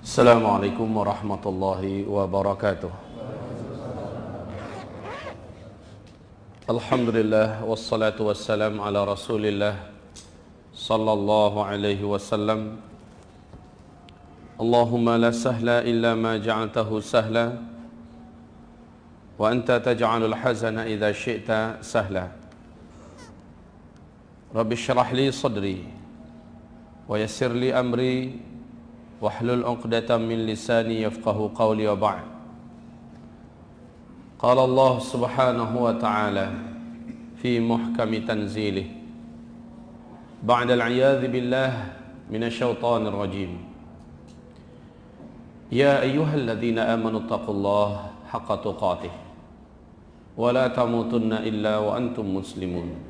السلام عليكم ورحمة الله وبركاته. الحمد لله والصلاة والسلام على رسول الله صلى الله عليه وسلم. اللهم لا سهل إلا ما جعلته سهلا وأنت تجعل الحزن إذا شئت سهلا. رب اشرح لي صدري ويسر لي أمري واحلل عقدة من لساني يفقه قولي وبعد. قال الله سبحانه وتعالى في محكم تنزيله بعد العياذ بالله من الشيطان الرجيم. يا أيها الذين آمنوا اتقوا الله حق تقاته ولا تموتن إلا وأنتم مسلمون.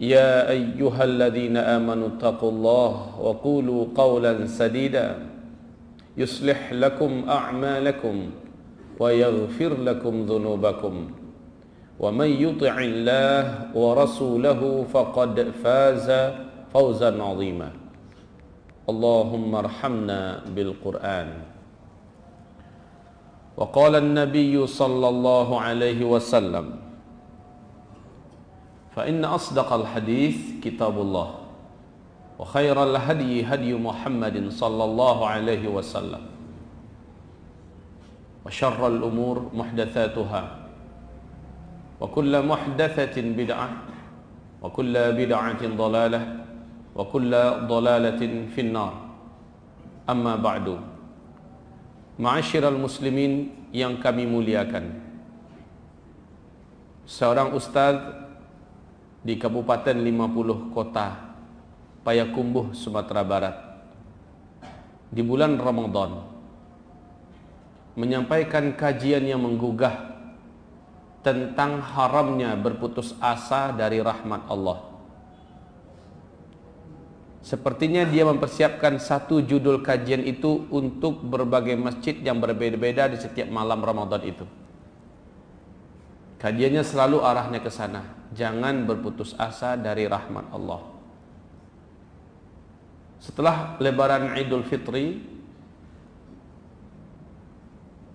يا أيها الذين آمنوا اتقوا الله وقولوا قولا سديدا يصلح لكم أعمالكم ويغفر لكم ذنوبكم ومن يطع الله ورسوله فقد فاز فوزا عظيما اللهم ارحمنا بالقرآن وقال النبي صلى الله عليه وسلم فإن أصدق الحديث كتاب الله وخير الهدي هدي محمد صلى الله عليه وسلم وشر الأمور محدثاتها وكل محدثة بدعة وكل بدعة ضلالة وكل ضلالة في النار. أما بعد معاشر المسلمين yang kami muliakan. Seorang ustaz di Kabupaten 50 Kota Payakumbuh Sumatera Barat di bulan Ramadan menyampaikan kajian yang menggugah tentang haramnya berputus asa dari rahmat Allah. Sepertinya dia mempersiapkan satu judul kajian itu untuk berbagai masjid yang berbeda-beda di setiap malam Ramadan itu. Kajiannya selalu arahnya ke sana. Jangan berputus asa dari rahmat Allah. Setelah lebaran Idul Fitri,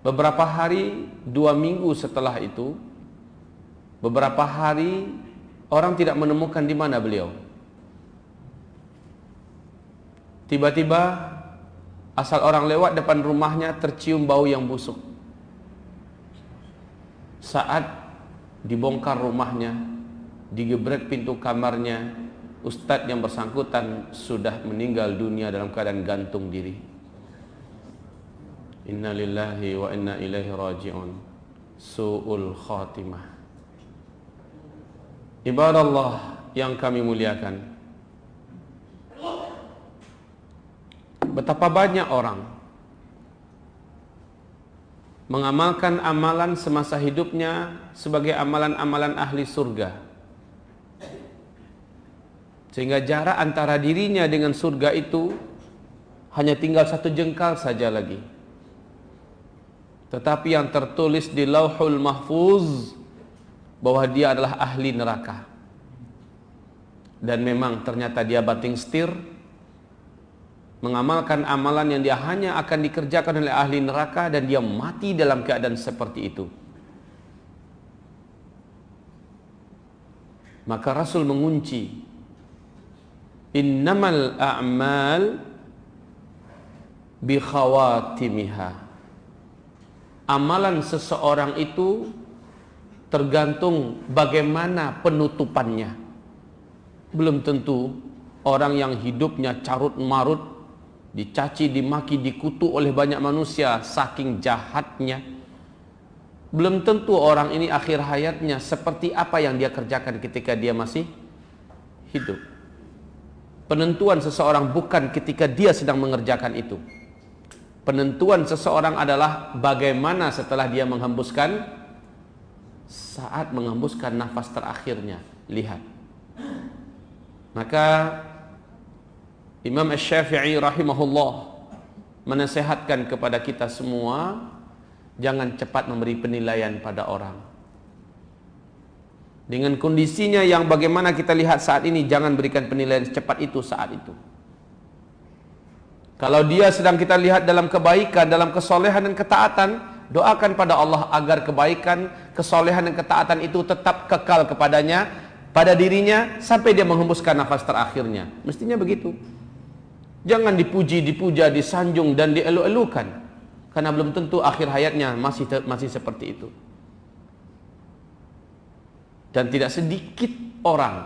beberapa hari, dua minggu setelah itu, beberapa hari orang tidak menemukan di mana beliau. Tiba-tiba asal orang lewat depan rumahnya tercium bau yang busuk. Saat dibongkar rumahnya, digebrek pintu kamarnya, ustadz yang bersangkutan sudah meninggal dunia dalam keadaan gantung diri. Inna lillahi wa inna ilaihi raji'un. Su'ul khatimah. Ibadah Allah yang kami muliakan. Betapa banyak orang mengamalkan amalan semasa hidupnya sebagai amalan-amalan ahli surga. Sehingga jarak antara dirinya dengan surga itu hanya tinggal satu jengkal saja lagi. Tetapi yang tertulis di Lauhul Mahfuz bahwa dia adalah ahli neraka. Dan memang ternyata dia banting setir mengamalkan amalan yang dia hanya akan dikerjakan oleh ahli neraka dan dia mati dalam keadaan seperti itu. Maka Rasul mengunci innamal a'mal bi khawatimiha. Amalan seseorang itu tergantung bagaimana penutupannya. Belum tentu orang yang hidupnya carut marut dicaci, dimaki, dikutuk oleh banyak manusia saking jahatnya. Belum tentu orang ini akhir hayatnya seperti apa yang dia kerjakan ketika dia masih hidup. Penentuan seseorang bukan ketika dia sedang mengerjakan itu. Penentuan seseorang adalah bagaimana setelah dia menghembuskan saat menghembuskan nafas terakhirnya. Lihat. Maka Imam Asy-Syafi'i rahimahullah menasehatkan kepada kita semua jangan cepat memberi penilaian pada orang. Dengan kondisinya yang bagaimana kita lihat saat ini jangan berikan penilaian secepat itu saat itu. Kalau dia sedang kita lihat dalam kebaikan, dalam kesolehan dan ketaatan, doakan pada Allah agar kebaikan, kesolehan dan ketaatan itu tetap kekal kepadanya, pada dirinya sampai dia menghembuskan nafas terakhirnya. Mestinya begitu. Jangan dipuji, dipuja, disanjung dan dielu-elukan. Karena belum tentu akhir hayatnya masih masih seperti itu. Dan tidak sedikit orang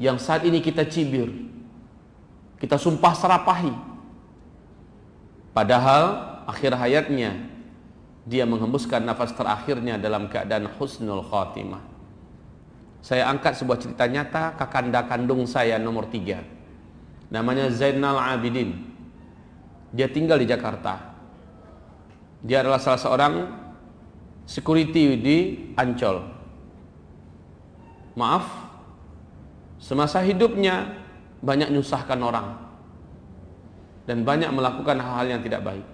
yang saat ini kita cibir, kita sumpah serapahi. Padahal akhir hayatnya dia menghembuskan nafas terakhirnya dalam keadaan husnul khatimah. Saya angkat sebuah cerita nyata kakanda kandung saya nomor tiga. Namanya Zainal Abidin. Dia tinggal di Jakarta. Dia adalah salah seorang security di Ancol maaf semasa hidupnya banyak nyusahkan orang dan banyak melakukan hal-hal yang tidak baik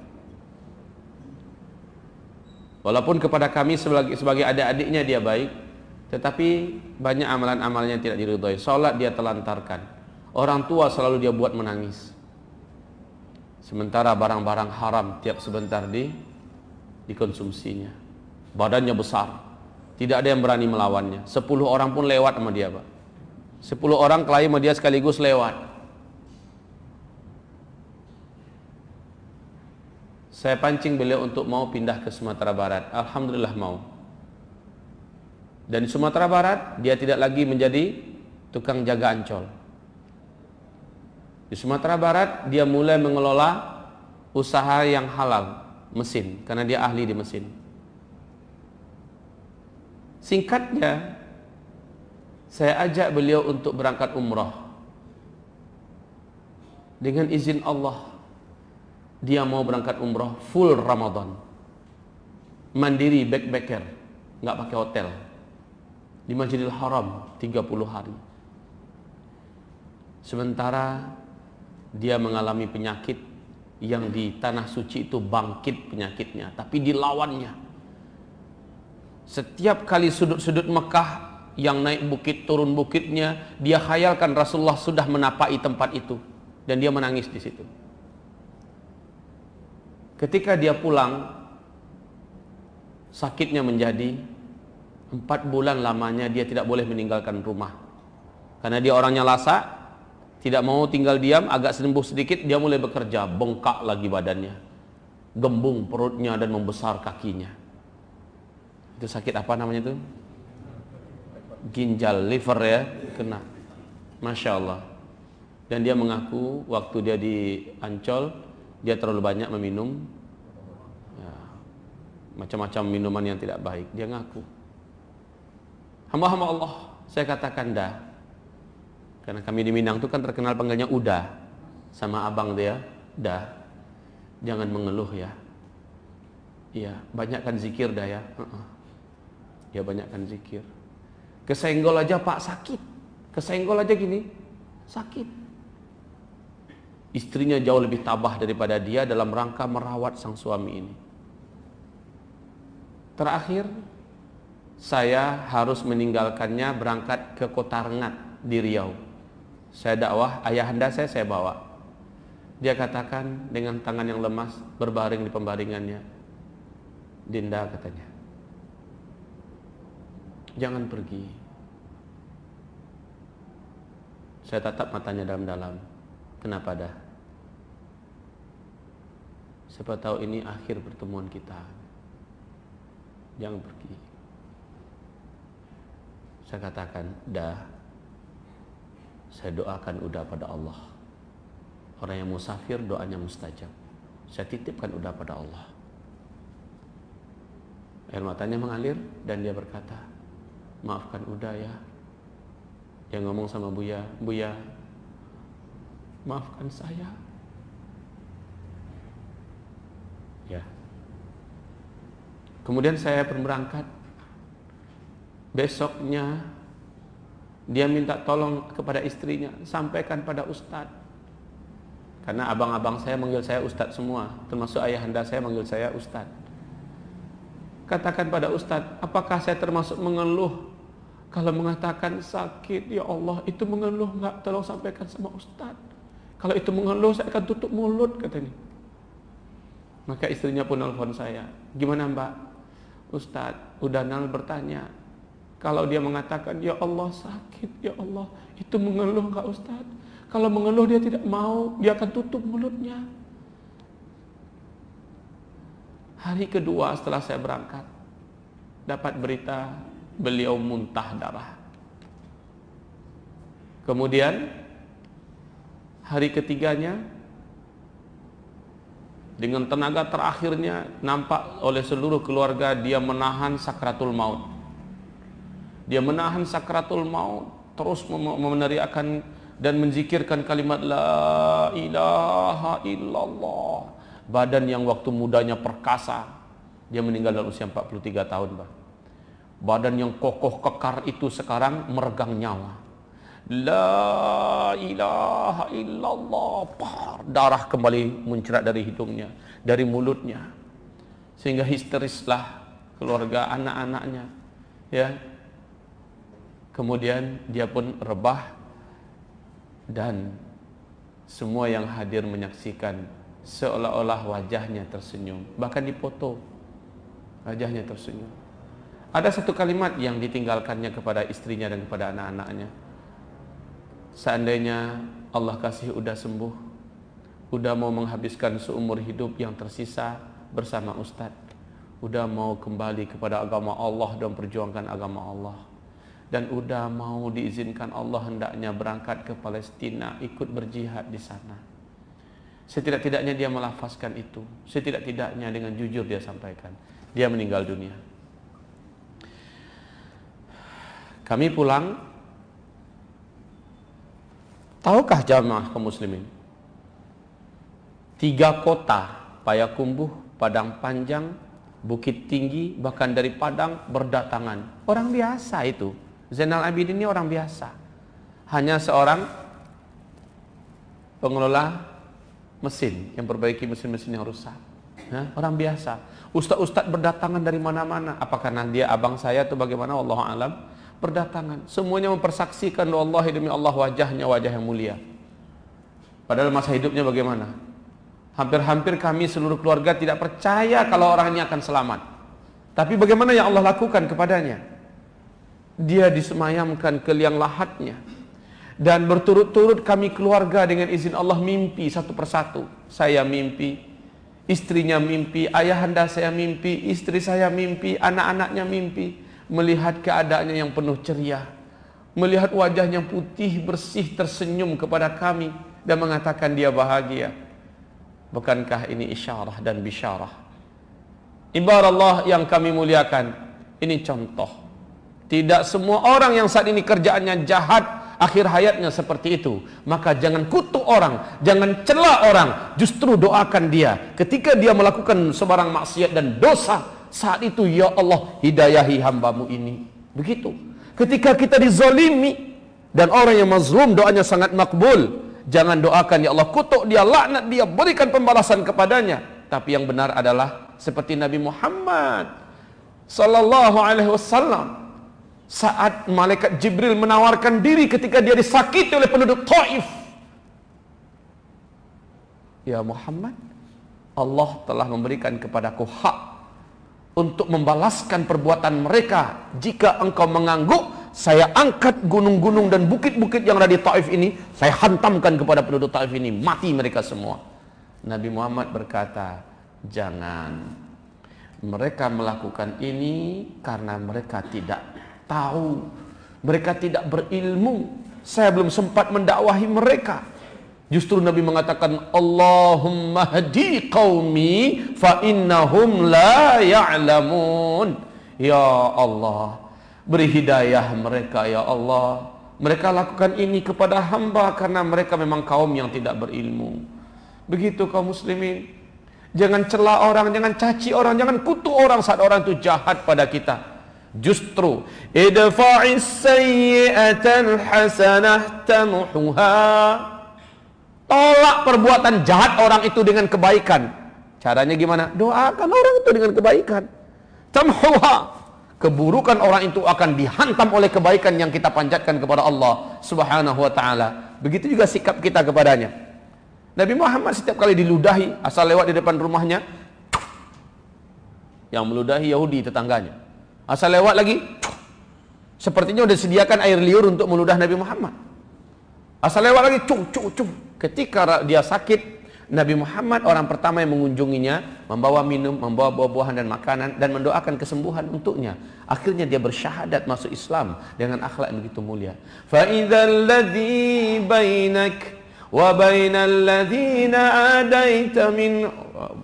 walaupun kepada kami sebagai, sebagai adik-adiknya dia baik tetapi banyak amalan-amalnya tidak diridhoi salat dia telantarkan orang tua selalu dia buat menangis sementara barang-barang haram tiap sebentar di dikonsumsinya badannya besar tidak ada yang berani melawannya. Sepuluh orang pun lewat sama dia, Pak. Sepuluh orang kelahi sama dia sekaligus lewat. Saya pancing beliau untuk mau pindah ke Sumatera Barat. Alhamdulillah mau. Dan di Sumatera Barat, dia tidak lagi menjadi tukang jaga ancol. Di Sumatera Barat, dia mulai mengelola usaha yang halal, mesin, karena dia ahli di mesin. Singkatnya, saya ajak beliau untuk berangkat umrah. Dengan izin Allah, dia mau berangkat umrah full Ramadan. Mandiri backpacker, nggak pakai hotel. Di Masjidil Haram 30 hari. Sementara dia mengalami penyakit yang di tanah suci itu bangkit penyakitnya, tapi dilawannya setiap kali sudut-sudut Mekah yang naik bukit turun bukitnya, dia khayalkan Rasulullah sudah menapai tempat itu dan dia menangis di situ. Ketika dia pulang, sakitnya menjadi empat bulan lamanya dia tidak boleh meninggalkan rumah. Karena dia orangnya lasa, tidak mau tinggal diam, agak sembuh sedikit, dia mulai bekerja, bengkak lagi badannya. Gembung perutnya dan membesar kakinya. Itu sakit apa namanya itu? Ginjal liver ya kena. Masya Allah. Dan dia mengaku waktu dia di Ancol dia terlalu banyak meminum. Ya, macam-macam minuman yang tidak baik. Dia ngaku. Hamba-hamba Allah saya katakan dah karena kami di Minang itu kan terkenal panggilnya udah sama abang dia dah jangan mengeluh ya iya banyakkan zikir dah ya uh -uh dia banyakkan zikir. Kesenggol aja Pak sakit. Kesenggol aja gini sakit. Istrinya jauh lebih tabah daripada dia dalam rangka merawat sang suami ini. Terakhir, saya harus meninggalkannya berangkat ke kota Rengat di Riau. Saya dakwah, ayahanda saya saya bawa. Dia katakan dengan tangan yang lemas berbaring di pembaringannya. Dinda katanya jangan pergi. Saya tatap matanya dalam-dalam. Kenapa dah? Siapa tahu ini akhir pertemuan kita. Jangan pergi. Saya katakan, dah. Saya doakan udah pada Allah. Orang yang musafir doanya mustajab. Saya titipkan udah pada Allah. Air matanya mengalir dan dia berkata, maafkan Uda ya dia ngomong sama Buya Buya maafkan saya. Ya. Kemudian saya berangkat. Besoknya dia minta tolong kepada istrinya, sampaikan pada ustadz. Karena abang-abang saya manggil saya ustadz semua, termasuk ayahanda saya manggil saya ustadz. Katakan pada ustadz, apakah saya termasuk mengeluh kalau mengatakan sakit, ya Allah, itu mengeluh nggak? Tolong sampaikan sama ustadz. Kalau itu mengeluh, saya akan tutup mulut, katanya. Maka istrinya pun nelfon saya. Gimana mbak? Ustadz, udah nal bertanya. Kalau dia mengatakan, ya Allah sakit, ya Allah. Itu mengeluh nggak Ustadz? Kalau mengeluh dia tidak mau, dia akan tutup mulutnya. Hari kedua setelah saya berangkat, dapat berita beliau muntah darah. Kemudian hari ketiganya dengan tenaga terakhirnya nampak oleh seluruh keluarga dia menahan sakratul maut. Dia menahan sakratul maut, terus meneriakkan dan menzikirkan kalimat la ilaha illallah. Badan yang waktu mudanya perkasa, dia meninggal dalam usia 43 tahun, Bah. Badan yang kokoh kekar itu sekarang meregang nyawa. La ilaha illallah. Par, darah kembali muncrat dari hidungnya, dari mulutnya. Sehingga histerislah keluarga anak-anaknya. Ya. Kemudian dia pun rebah dan semua yang hadir menyaksikan seolah-olah wajahnya tersenyum, bahkan dipoto wajahnya tersenyum. Ada satu kalimat yang ditinggalkannya kepada istrinya dan kepada anak-anaknya Seandainya Allah kasih udah sembuh, udah mau menghabiskan seumur hidup yang tersisa bersama Ustadz, udah mau kembali kepada agama Allah dan perjuangkan agama Allah, dan udah mau diizinkan Allah hendaknya berangkat ke Palestina ikut berjihad di sana. Setidak-tidaknya dia melafazkan itu, setidak-tidaknya dengan jujur dia sampaikan, dia meninggal dunia. Kami pulang Tahukah jamaah kaum muslimin? Tiga kota, Payakumbuh, Padang Panjang, Bukit Tinggi, bahkan dari Padang berdatangan. Orang biasa itu. Zainal Abidin ini orang biasa. Hanya seorang pengelola mesin yang perbaiki mesin-mesin yang rusak. Nah, orang biasa. Ustaz-ustaz berdatangan dari mana-mana. Apakah dia abang saya atau bagaimana? Allah alam berdatangan. Semuanya mempersaksikan Allah demi Allah wajahnya wajah yang mulia. Padahal masa hidupnya bagaimana? Hampir-hampir kami seluruh keluarga tidak percaya kalau orang ini akan selamat. Tapi bagaimana yang Allah lakukan kepadanya? Dia disemayamkan ke liang lahatnya. Dan berturut-turut kami keluarga dengan izin Allah mimpi satu persatu. Saya mimpi, istrinya mimpi, ayahanda saya mimpi, istri saya mimpi, anak-anaknya mimpi melihat keadaannya yang penuh ceria, melihat wajahnya putih bersih tersenyum kepada kami dan mengatakan dia bahagia. Bukankah ini isyarah dan bisyarah? Ibarat Allah yang kami muliakan, ini contoh. Tidak semua orang yang saat ini kerjaannya jahat, akhir hayatnya seperti itu. Maka jangan kutuk orang, jangan celah orang, justru doakan dia. Ketika dia melakukan sebarang maksiat dan dosa, saat itu ya Allah hidayahi hambamu ini. Begitu. Ketika kita dizalimi dan orang yang mazlum doanya sangat makbul. Jangan doakan ya Allah kutuk dia, laknat dia, berikan pembalasan kepadanya. Tapi yang benar adalah seperti Nabi Muhammad sallallahu alaihi wasallam saat malaikat Jibril menawarkan diri ketika dia disakiti oleh penduduk Taif. Ya Muhammad, Allah telah memberikan kepadaku hak untuk membalaskan perbuatan mereka. Jika engkau mengangguk, saya angkat gunung-gunung dan bukit-bukit yang ada di Taif ini, saya hantamkan kepada penduduk Taif ini, mati mereka semua. Nabi Muhammad berkata, jangan. Mereka melakukan ini karena mereka tidak tahu. Mereka tidak berilmu. Saya belum sempat mendakwahi mereka. Justru Nabi mengatakan Allahumma hadi qaumi fa innahum la ya'lamun. Ya Allah, beri hidayah mereka ya Allah. Mereka lakukan ini kepada hamba karena mereka memang kaum yang tidak berilmu. Begitu kaum muslimin. Jangan celah orang, jangan caci orang, jangan kutu orang saat orang itu jahat pada kita. Justru idfa'is sayyi'atan hasanah tamuhuha. Tolak perbuatan jahat orang itu dengan kebaikan. Caranya gimana? Doakan orang itu dengan kebaikan. Tamhuha. Keburukan orang itu akan dihantam oleh kebaikan yang kita panjatkan kepada Allah Subhanahu wa taala. Begitu juga sikap kita kepadanya. Nabi Muhammad setiap kali diludahi asal lewat di depan rumahnya yang meludahi Yahudi tetangganya. Asal lewat lagi sepertinya sudah disediakan air liur untuk meludah Nabi Muhammad. Asal lewat lagi cuh cuh cuh. Ketika dia sakit Nabi Muhammad orang pertama yang mengunjunginya membawa minum, membawa buah-buahan dan makanan dan mendoakan kesembuhan untuknya. Akhirnya dia bersyahadat masuk Islam dengan akhlak yang begitu mulia. Fa idzal ladzi bainak wa bainal ladzina adaita min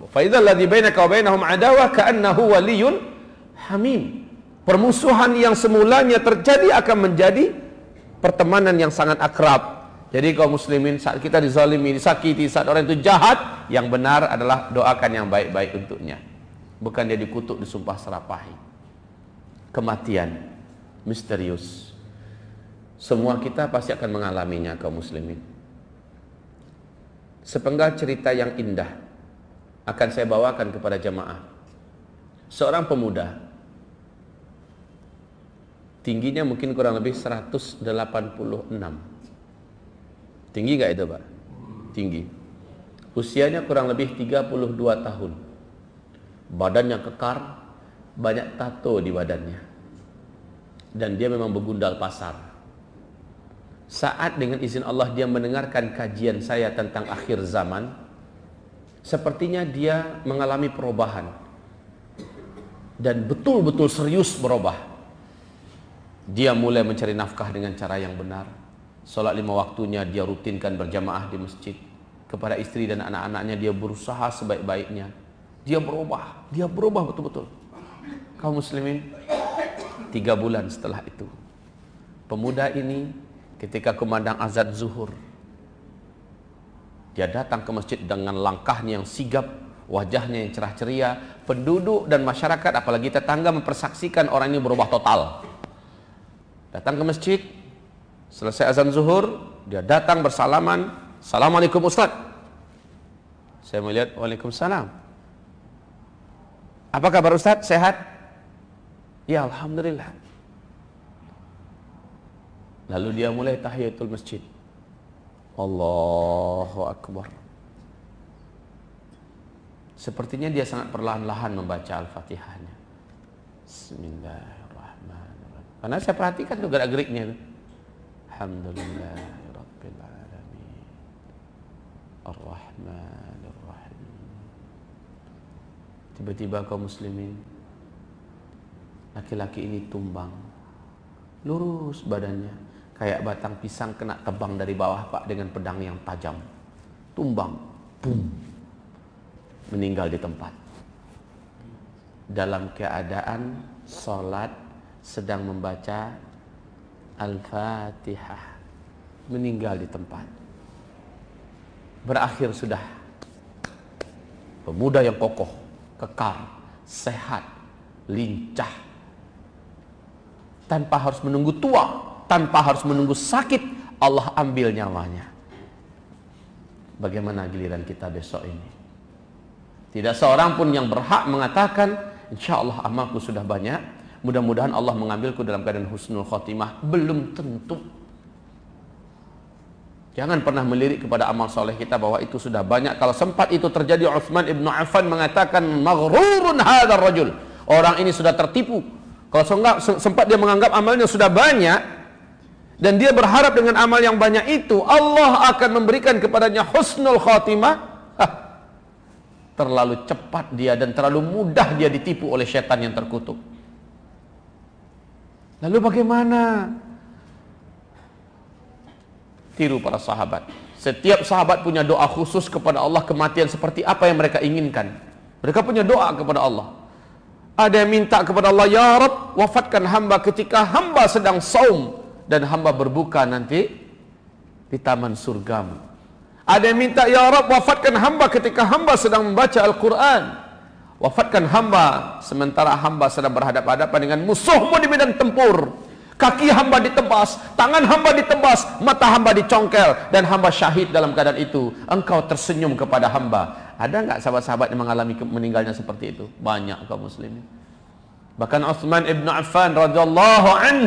fa idzal ladzi bainaka wa bainahum permusuhan yang semulanya terjadi akan menjadi pertemanan yang sangat akrab jadi kaum muslimin saat kita dizalimi, disakiti, saat orang itu jahat, yang benar adalah doakan yang baik-baik untuknya. Bukan dia dikutuk, disumpah serapahi. Kematian misterius. Semua kita pasti akan mengalaminya kaum muslimin. Sepenggal cerita yang indah akan saya bawakan kepada jemaah. Seorang pemuda tingginya mungkin kurang lebih 186. Tinggi gak itu, Pak? Tinggi. Usianya kurang lebih 32 tahun. Badannya kekar, banyak tato di badannya. Dan dia memang begundal pasar saat dengan izin Allah dia mendengarkan kajian saya tentang akhir zaman, sepertinya dia mengalami perubahan dan betul-betul serius berubah. Dia mulai mencari nafkah dengan cara yang benar. Salat lima waktunya dia rutinkan berjamaah di masjid. Kepada istri dan anak-anaknya dia berusaha sebaik-baiknya. Dia berubah, dia berubah betul-betul. Kaum muslimin, tiga bulan setelah itu, pemuda ini ketika kumandang azan zuhur dia datang ke masjid dengan langkahnya yang sigap wajahnya yang cerah ceria penduduk dan masyarakat apalagi tetangga mempersaksikan orang ini berubah total datang ke masjid selesai azan zuhur dia datang bersalaman Assalamualaikum Ustaz saya melihat Waalaikumsalam apa kabar Ustaz sehat ya Alhamdulillah Lalu dia mulai tahiyatul masjid. Allahu Akbar. Sepertinya dia sangat perlahan-lahan membaca Al-Fatihahnya. Bismillahirrahmanirrahim. Karena saya perhatikan tuh gerak-geriknya. Alhamdulillahirabbil alamin. Ar-Rahmanirrahim. Tiba-tiba kaum muslimin laki-laki ini tumbang. Lurus badannya kayak batang pisang kena tebang dari bawah Pak dengan pedang yang tajam. Tumbang, boom. Meninggal di tempat. Dalam keadaan salat sedang membaca Al-Fatihah. Meninggal di tempat. Berakhir sudah. Pemuda yang kokoh, kekar, sehat, lincah. Tanpa harus menunggu tua tanpa harus menunggu sakit Allah ambil nyawanya bagaimana giliran kita besok ini tidak seorang pun yang berhak mengatakan insya Allah amalku sudah banyak mudah-mudahan Allah mengambilku dalam keadaan husnul khotimah belum tentu Jangan pernah melirik kepada amal soleh kita bahwa itu sudah banyak. Kalau sempat itu terjadi, Uthman ibnu Affan mengatakan, Maghrurun hadar rajul. Orang ini sudah tertipu. Kalau sempat dia menganggap amalnya sudah banyak, dan dia berharap dengan amal yang banyak itu Allah akan memberikan kepadanya husnul khatimah Hah, terlalu cepat dia dan terlalu mudah dia ditipu oleh setan yang terkutuk lalu bagaimana tiru para sahabat setiap sahabat punya doa khusus kepada Allah kematian seperti apa yang mereka inginkan mereka punya doa kepada Allah ada yang minta kepada Allah ya Rab wafatkan hamba ketika hamba sedang saum dan hamba berbuka nanti di taman surgamu. Ada yang minta ya Rabb wafatkan hamba ketika hamba sedang membaca Al-Quran. Wafatkan hamba sementara hamba sedang berhadapan-hadapan dengan musuhmu di medan tempur. Kaki hamba ditebas, tangan hamba ditebas, mata hamba dicongkel dan hamba syahid dalam keadaan itu. Engkau tersenyum kepada hamba. Ada enggak sahabat-sahabat yang mengalami meninggalnya seperti itu? Banyak kaum muslimin. Bahkan Uthman ibn Affan radhiyallahu an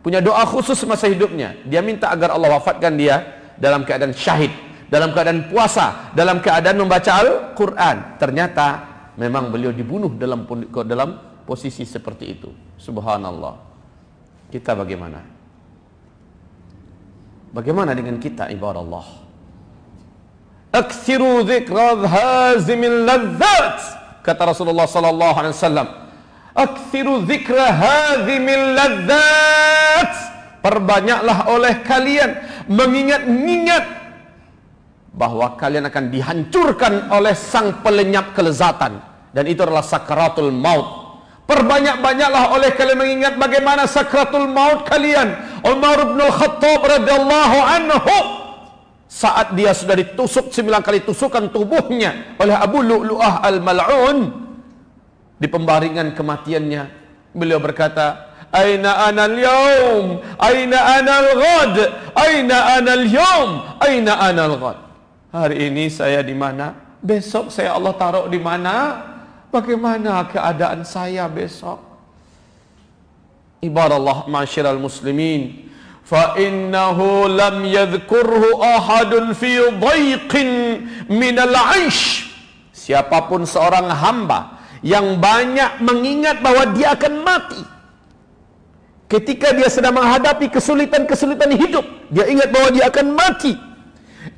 punya doa khusus masa hidupnya. Dia minta agar Allah wafatkan dia dalam keadaan syahid, dalam keadaan puasa, dalam keadaan membaca Al-Qur'an. Ternyata memang beliau dibunuh dalam dalam posisi seperti itu. Subhanallah. Kita bagaimana? Bagaimana dengan kita ibarat Allah? Aksiru dzikra hazimil ladzat kata Rasulullah sallallahu alaihi wasallam Aksiru zikra hadhimil ladzat. Perbanyaklah oleh kalian mengingat-ingat bahwa kalian akan dihancurkan oleh sang pelenyap kelezatan. Dan itu adalah sakaratul maut. Perbanyak-banyaklah oleh kalian mengingat bagaimana sakaratul maut kalian. Umar bin Al-Khattab radhiyallahu anhu saat dia sudah ditusuk sembilan kali tusukan tubuhnya oleh Abu Lu'lu'ah al-Mal'un di pembaringan kematiannya beliau berkata aina ana al-yawm aina ana al-ghad aina ana al-yawm aina ana al-ghad hari ini saya di mana? Besok saya Allah taruh di mana? Bagaimana keadaan saya besok? Ibarat masyiral muslimin. Fa innahu lam yadhkurhu ahadun fi dhayqin min al-'aish siapapun seorang hamba yang banyak mengingat bahwa dia akan mati. Ketika dia sedang menghadapi kesulitan-kesulitan hidup, dia ingat bahwa dia akan mati.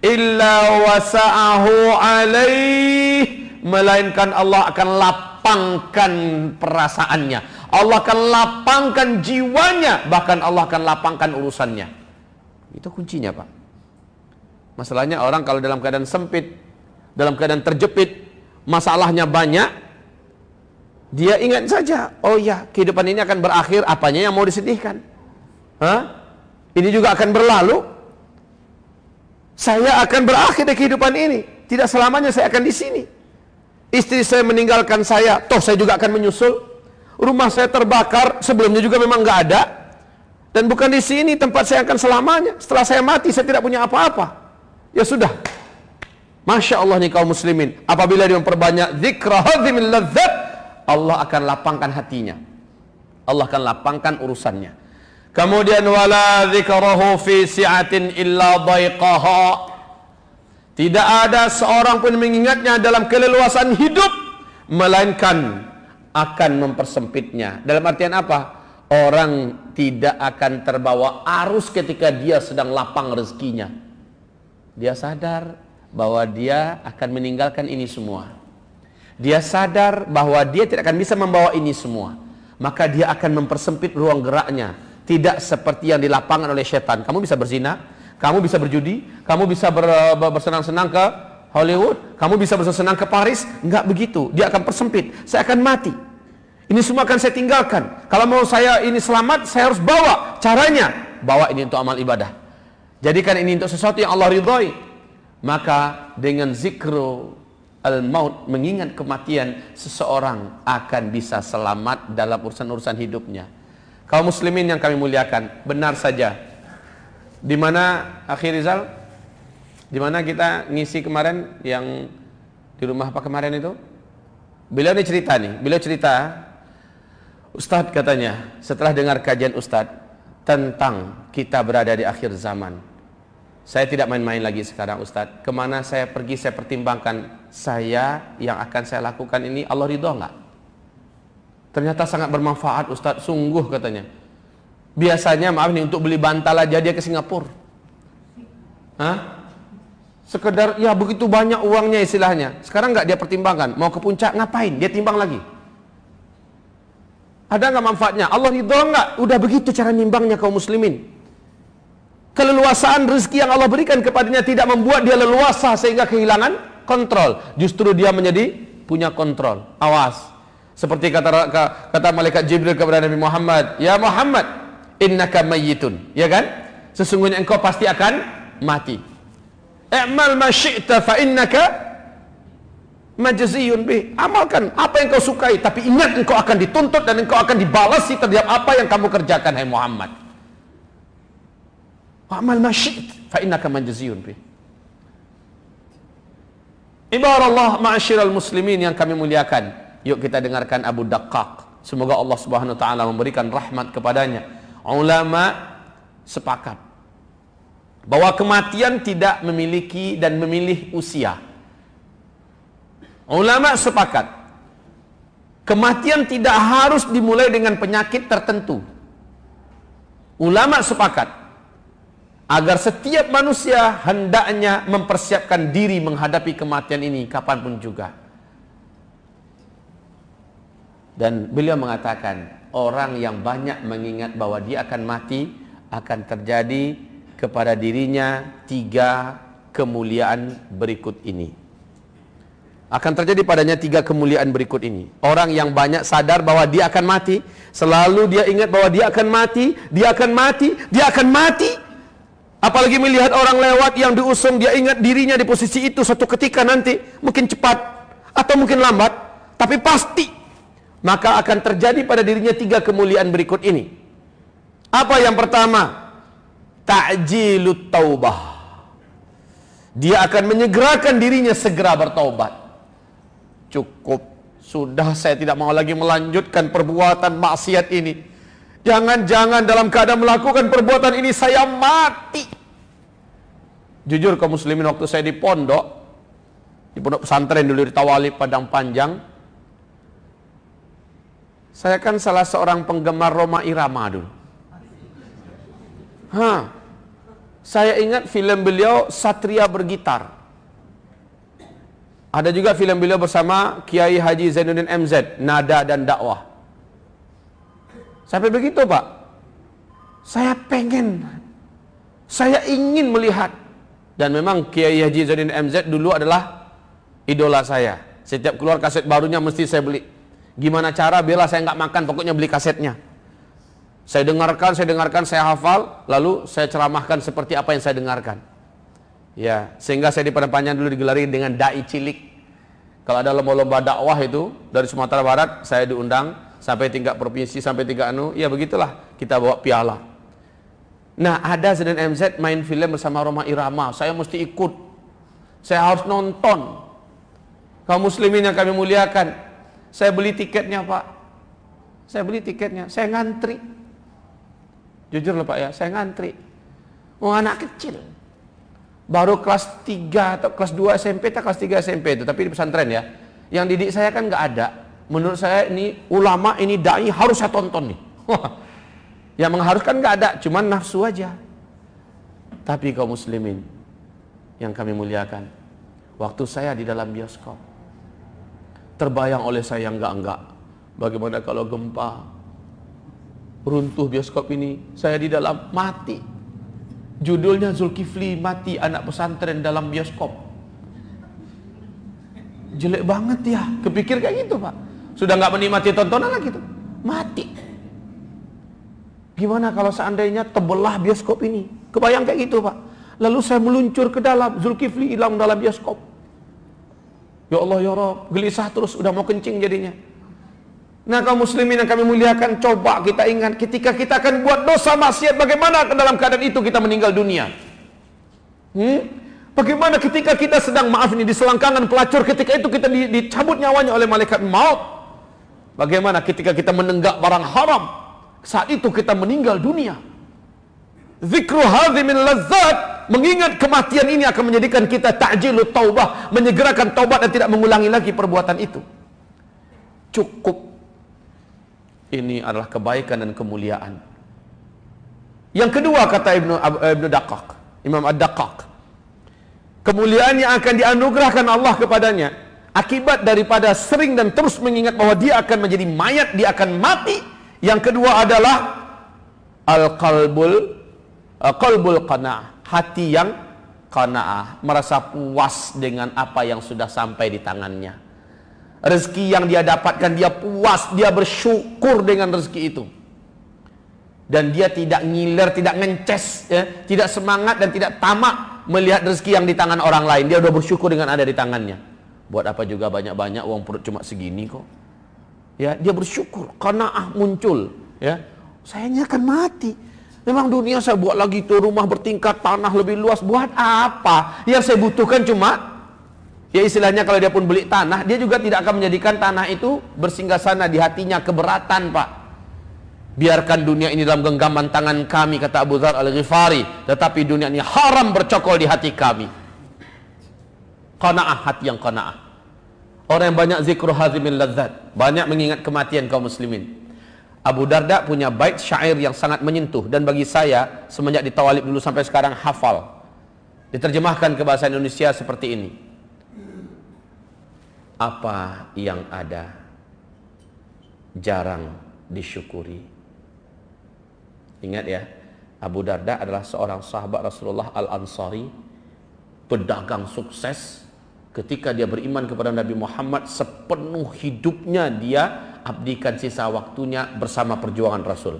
Illa wasa'ahu alaih melainkan Allah akan lapangkan perasaannya. Allah akan lapangkan jiwanya, bahkan Allah akan lapangkan urusannya. Itu kuncinya, Pak. Masalahnya orang kalau dalam keadaan sempit, dalam keadaan terjepit, masalahnya banyak, dia ingat saja, oh ya, kehidupan ini akan berakhir, apanya yang mau disedihkan? Hah? Ini juga akan berlalu. Saya akan berakhir di kehidupan ini. Tidak selamanya saya akan di sini. Istri saya meninggalkan saya, toh saya juga akan menyusul. Rumah saya terbakar, sebelumnya juga memang nggak ada. Dan bukan di sini tempat saya akan selamanya. Setelah saya mati, saya tidak punya apa-apa. Ya sudah. Masya Allah nih kaum muslimin. Apabila dia memperbanyak zikra hadhimil ladzat, Allah akan lapangkan hatinya. Allah akan lapangkan urusannya. Kemudian wala dzikrahu fi si'atin illa daiqaha. Tidak ada seorang pun mengingatnya dalam keleluasan hidup melainkan akan mempersempitnya. Dalam artian apa? Orang tidak akan terbawa arus ketika dia sedang lapang rezekinya. Dia sadar bahwa dia akan meninggalkan ini semua. Dia sadar bahwa dia tidak akan bisa membawa ini semua. Maka dia akan mempersempit ruang geraknya. Tidak seperti yang di lapangan oleh setan. Kamu bisa berzina, kamu bisa berjudi, kamu bisa ber, bersenang-senang ke Hollywood, kamu bisa bersenang ke Paris. Enggak begitu. Dia akan persempit. Saya akan mati. Ini semua akan saya tinggalkan. Kalau mau saya ini selamat, saya harus bawa. Caranya, bawa ini untuk amal ibadah. Jadikan ini untuk sesuatu yang Allah ridhoi. Maka dengan zikru al-maut mengingat kematian seseorang akan bisa selamat dalam urusan-urusan hidupnya. Kaum muslimin yang kami muliakan, benar saja. Di mana akhir Rizal? Di mana kita ngisi kemarin yang di rumah apa kemarin itu? Beliau ini cerita nih, beliau cerita Ustadz katanya setelah dengar kajian Ustadz tentang kita berada di akhir zaman saya tidak main-main lagi sekarang Ustadz. Ke mana saya pergi saya pertimbangkan saya yang akan saya lakukan ini Allah ridho nggak? Ternyata sangat bermanfaat Ustadz. Sungguh katanya. Biasanya maaf nih untuk beli bantal aja dia ke Singapura. Hah? Sekedar ya begitu banyak uangnya istilahnya. Sekarang nggak dia pertimbangkan. Mau ke puncak ngapain? Dia timbang lagi. Ada nggak manfaatnya? Allah ridho nggak? Udah begitu cara nimbangnya kaum muslimin keleluasaan rezeki yang Allah berikan kepadanya tidak membuat dia leluasa sehingga kehilangan kontrol. Justru dia menjadi punya kontrol. Awas. Seperti kata kata malaikat Jibril kepada Nabi Muhammad, "Ya Muhammad, innaka mayyitun. Ya kan? Sesungguhnya engkau pasti akan mati. I'mal ma syi'ta fa innaka majziyun bih. Amalkan apa yang kau sukai tapi ingat engkau akan dituntut dan engkau akan dibalasi terhadap apa yang kamu kerjakan hai Muhammad. Amal ma syi'ta fa innaka majziyun bih. Ibarat Allah ma'asyiral muslimin yang kami muliakan. Yuk kita dengarkan Abu Daqqaq. Semoga Allah Subhanahu wa taala memberikan rahmat kepadanya. Ulama sepakat bahwa kematian tidak memiliki dan memilih usia. Ulama sepakat kematian tidak harus dimulai dengan penyakit tertentu. Ulama sepakat agar setiap manusia hendaknya mempersiapkan diri menghadapi kematian ini kapan pun juga. Dan beliau mengatakan orang yang banyak mengingat bahwa dia akan mati akan terjadi kepada dirinya tiga kemuliaan berikut ini. Akan terjadi padanya tiga kemuliaan berikut ini. Orang yang banyak sadar bahwa dia akan mati, selalu dia ingat bahwa dia akan mati, dia akan mati, dia akan mati, Apalagi melihat orang lewat yang diusung, dia ingat dirinya di posisi itu suatu ketika nanti, mungkin cepat atau mungkin lambat, tapi pasti. Maka akan terjadi pada dirinya tiga kemuliaan berikut ini. Apa yang pertama? Ta'jilut taubah. Dia akan menyegerakan dirinya segera bertaubat. Cukup. Sudah saya tidak mau lagi melanjutkan perbuatan maksiat ini. Jangan-jangan dalam keadaan melakukan perbuatan ini saya mati. Jujur kaum muslimin waktu saya di pondok, di pondok pesantren dulu di Tawali Padang Panjang, saya kan salah seorang penggemar Roma Irama dulu. Hah, saya ingat film beliau Satria Bergitar. Ada juga film beliau bersama Kiai Haji Zainuddin MZ, Nada dan Dakwah. Sampai begitu Pak. Saya pengen, saya ingin melihat. Dan memang Kiai Haji Zadin MZ dulu adalah idola saya. Setiap keluar kaset barunya mesti saya beli. Gimana cara bela saya nggak makan, pokoknya beli kasetnya. Saya dengarkan, saya dengarkan, saya hafal, lalu saya ceramahkan seperti apa yang saya dengarkan. Ya, sehingga saya di Panjang dulu digelari dengan dai cilik. Kalau ada lomba-lomba dakwah itu dari Sumatera Barat, saya diundang sampai tingkat provinsi sampai tingkat anu ya begitulah kita bawa piala nah ada Zidane MZ main film bersama Roma Irama saya mesti ikut saya harus nonton kaum muslimin yang kami muliakan saya beli tiketnya pak. Saya beli tiketnya. Saya ngantri. Jujur loh pak ya. Saya ngantri. Oh anak kecil. Baru kelas 3 atau kelas 2 SMP atau kelas 3 SMP itu tapi di pesantren ya. Yang didik saya kan nggak ada. Menurut saya ini ulama ini dai harus saya tonton nih. Yang mengharuskan nggak ada cuman nafsu aja. Tapi kaum muslimin yang kami muliakan waktu saya di dalam bioskop terbayang oleh saya enggak-enggak bagaimana kalau gempa runtuh bioskop ini saya di dalam mati judulnya Zulkifli mati anak pesantren dalam bioskop jelek banget ya kepikir kayak gitu pak sudah nggak menikmati tontonan lagi tuh. Mati. Gimana kalau seandainya tebelah bioskop ini? Kebayang kayak gitu Pak. Lalu saya meluncur ke dalam, Zulkifli hilang dalam bioskop. Ya Allah ya Rob, gelisah terus, udah mau kencing jadinya. Nah kaum muslimin yang kami muliakan, coba kita ingat ketika kita akan buat dosa maksiat, bagaimana dalam keadaan itu kita meninggal dunia? Hmm? Bagaimana ketika kita sedang maaf ini di selangkangan pelacur ketika itu kita dicabut nyawanya oleh malaikat maut Bagaimana ketika kita menenggak barang haram? Saat itu kita meninggal dunia. Zikru hadhi min lazat. Mengingat kematian ini akan menjadikan kita ta'jilu taubah. Menyegerakan taubat dan tidak mengulangi lagi perbuatan itu. Cukup. Ini adalah kebaikan dan kemuliaan. Yang kedua kata Ibnu, Ibnu Daqaq. Imam Ad-Daqaq. Kemuliaan yang akan dianugerahkan Allah kepadanya akibat daripada sering dan terus mengingat bahwa dia akan menjadi mayat, dia akan mati. Yang kedua adalah al-qalbul uh, qalbul qanaah, hati yang qanaah, merasa puas dengan apa yang sudah sampai di tangannya. Rezeki yang dia dapatkan dia puas, dia bersyukur dengan rezeki itu. dan dia tidak ngiler, tidak ngences, ya, tidak semangat dan tidak tamak melihat rezeki yang di tangan orang lain. Dia sudah bersyukur dengan ada di tangannya. Buat apa juga banyak-banyak uang perut cuma segini kok. Ya, dia bersyukur karena ah muncul, ya. Sayanya akan mati. Memang dunia saya buat lagi tuh rumah bertingkat, tanah lebih luas. Buat apa? Yang saya butuhkan cuma Ya istilahnya kalau dia pun beli tanah, dia juga tidak akan menjadikan tanah itu bersinggah sana di hatinya keberatan, Pak. Biarkan dunia ini dalam genggaman tangan kami kata Abu Dhar Al-Ghifari, tetapi dunia ini haram bercokol di hati kami. Qanaah hati yang qanaah. Orang yang banyak zikru hazimin ladzat, banyak mengingat kematian kaum muslimin. Abu Darda punya bait syair yang sangat menyentuh dan bagi saya semenjak di Tawalib dulu sampai sekarang hafal. Diterjemahkan ke bahasa Indonesia seperti ini. Apa yang ada jarang disyukuri Ingat ya, Abu Darda adalah seorang sahabat Rasulullah Al-Ansari, pedagang sukses. Ketika dia beriman kepada Nabi Muhammad, sepenuh hidupnya dia abdikan sisa waktunya bersama perjuangan Rasul.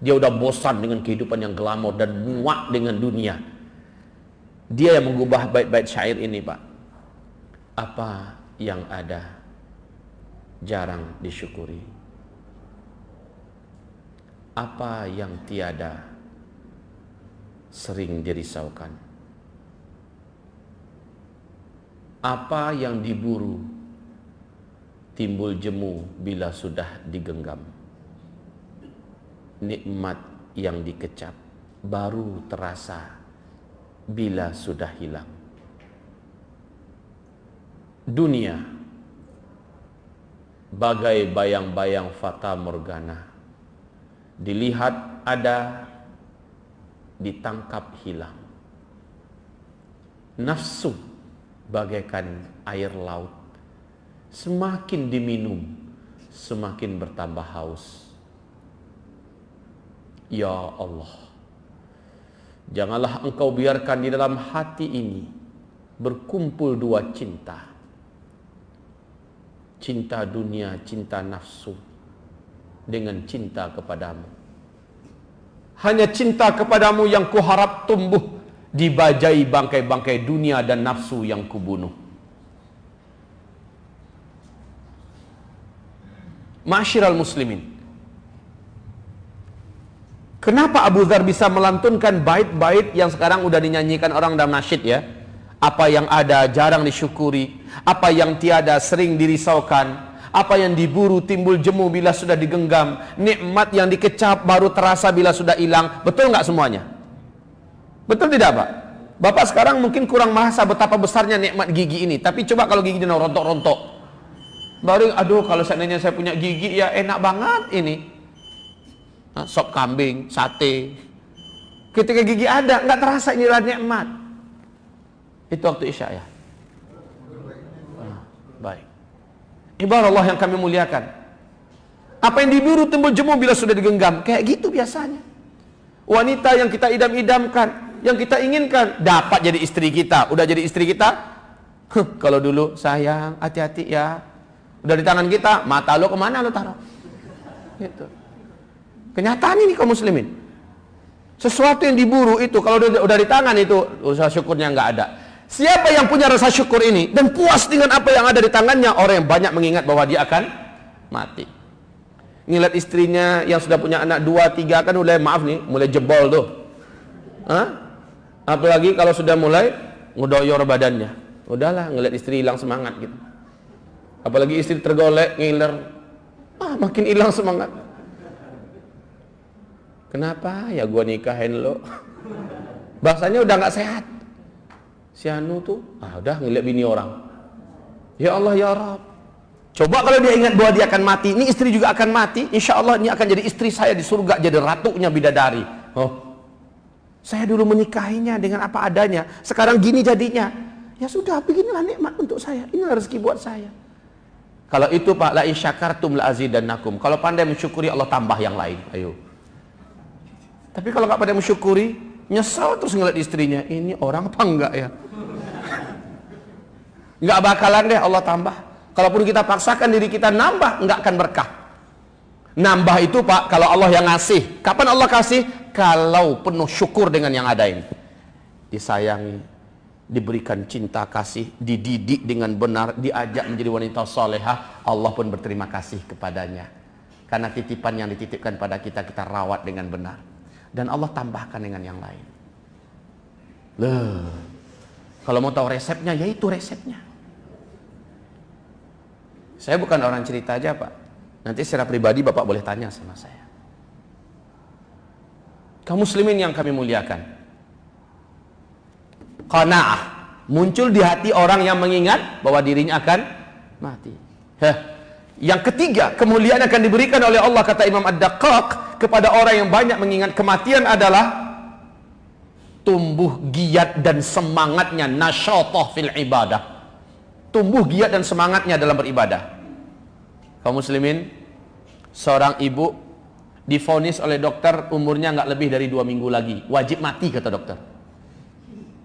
Dia udah bosan dengan kehidupan yang glamor dan muak dengan dunia. Dia yang mengubah bait-bait syair ini, Pak. Apa yang ada jarang disyukuri apa yang tiada sering dirisaukan apa yang diburu timbul jemu bila sudah digenggam. Nikmat yang dikecap baru terasa bila sudah hilang. Dunia bagai bayang-bayang fata morgana dilihat ada ditangkap hilang. Nafsu bagaikan air laut semakin diminum semakin bertambah haus ya Allah janganlah engkau biarkan di dalam hati ini berkumpul dua cinta cinta dunia cinta nafsu dengan cinta kepadamu. Hanya cinta kepadamu yang kuharap tumbuh dibajai bangkai-bangkai dunia dan nafsu yang kubunuh. Masyiral muslimin. Kenapa Abu Dhar bisa melantunkan bait-bait yang sekarang udah dinyanyikan orang dalam nasyid ya? Apa yang ada jarang disyukuri, apa yang tiada sering dirisaukan, apa yang diburu timbul jemu bila sudah digenggam. Nikmat yang dikecap baru terasa bila sudah hilang. Betul nggak semuanya? Betul tidak Pak? Bapak sekarang mungkin kurang merasa betapa besarnya nikmat gigi ini. Tapi coba kalau gigi rontok-rontok. Baru, aduh kalau seandainya saya punya gigi ya enak banget ini. Nah, sop kambing, sate. Ketika gigi ada, nggak terasa inilah nikmat. Itu waktu Isya ya. Ah, baik. Ibarat Allah yang kami muliakan. Apa yang diburu timbul jemu bila sudah digenggam. Kayak gitu biasanya. Wanita yang kita idam-idamkan, yang kita inginkan, dapat jadi istri kita. Udah jadi istri kita? Huh, kalau dulu sayang, hati-hati ya. Udah di tangan kita, mata lo ke mana lo taruh? Gitu. Kenyataan ini kaum muslimin. Sesuatu yang diburu itu, kalau udah, udah di tangan itu, usaha syukurnya nggak ada. Siapa yang punya rasa syukur ini dan puas dengan apa yang ada di tangannya, orang yang banyak mengingat bahwa dia akan mati. Ngeliat istrinya yang sudah punya anak dua, tiga kan mulai maaf nih, mulai jebol tuh. Hah? Apalagi kalau sudah mulai ngudoyor badannya. Udahlah ngeliat istri hilang semangat gitu. Apalagi istri tergolek, ngiler. Ah, makin hilang semangat. Kenapa? Ya gua nikahin lo? Bahasanya udah nggak sehat. Si Anu tuh ah udah ngeliat bini orang. Ya Allah ya Rabb coba kalau dia ingat bahwa dia akan mati ini istri juga akan mati. Insya Allah ini akan jadi istri saya di surga jadi ratunya bidadari. Oh. Saya dulu menikahinya dengan apa adanya sekarang gini jadinya. Ya sudah beginilah nikmat untuk saya. Inilah rezeki buat saya kalau itu Pak la isyakartum la azidannakum. Kalau pandai mensyukuri Allah tambah yang lain. Ayo. Tapi kalau nggak pandai mensyukuri nyesal terus ngeliat istrinya ini orang apa enggak ya? Nggak bakalan deh Allah tambah. Kalaupun kita paksakan diri kita nambah nggak akan berkah. Nambah itu Pak, kalau Allah yang ngasih. Kapan Allah kasih? Kalau penuh syukur dengan yang ada ini. Disayangi, diberikan cinta kasih, dididik dengan benar, diajak menjadi wanita solehah, Allah pun berterima kasih kepadanya. Karena titipan yang dititipkan pada kita, kita rawat dengan benar. Dan Allah tambahkan dengan yang lain. Loh, kalau mau tahu resepnya, ya itu resepnya. Saya bukan orang cerita aja Pak. Nanti secara pribadi Bapak boleh tanya sama saya. Kaum muslimin yang kami muliakan. Qanaah muncul di hati orang yang mengingat bahwa dirinya akan mati. Heh. Yang ketiga, kemuliaan akan diberikan oleh Allah kata Imam Ad-Daqqaq kepada orang yang banyak mengingat kematian adalah tumbuh giat dan semangatnya nasyatah fil ibadah. Tumbuh giat dan semangatnya dalam beribadah kaum muslimin seorang ibu difonis oleh dokter umurnya nggak lebih dari dua minggu lagi wajib mati kata dokter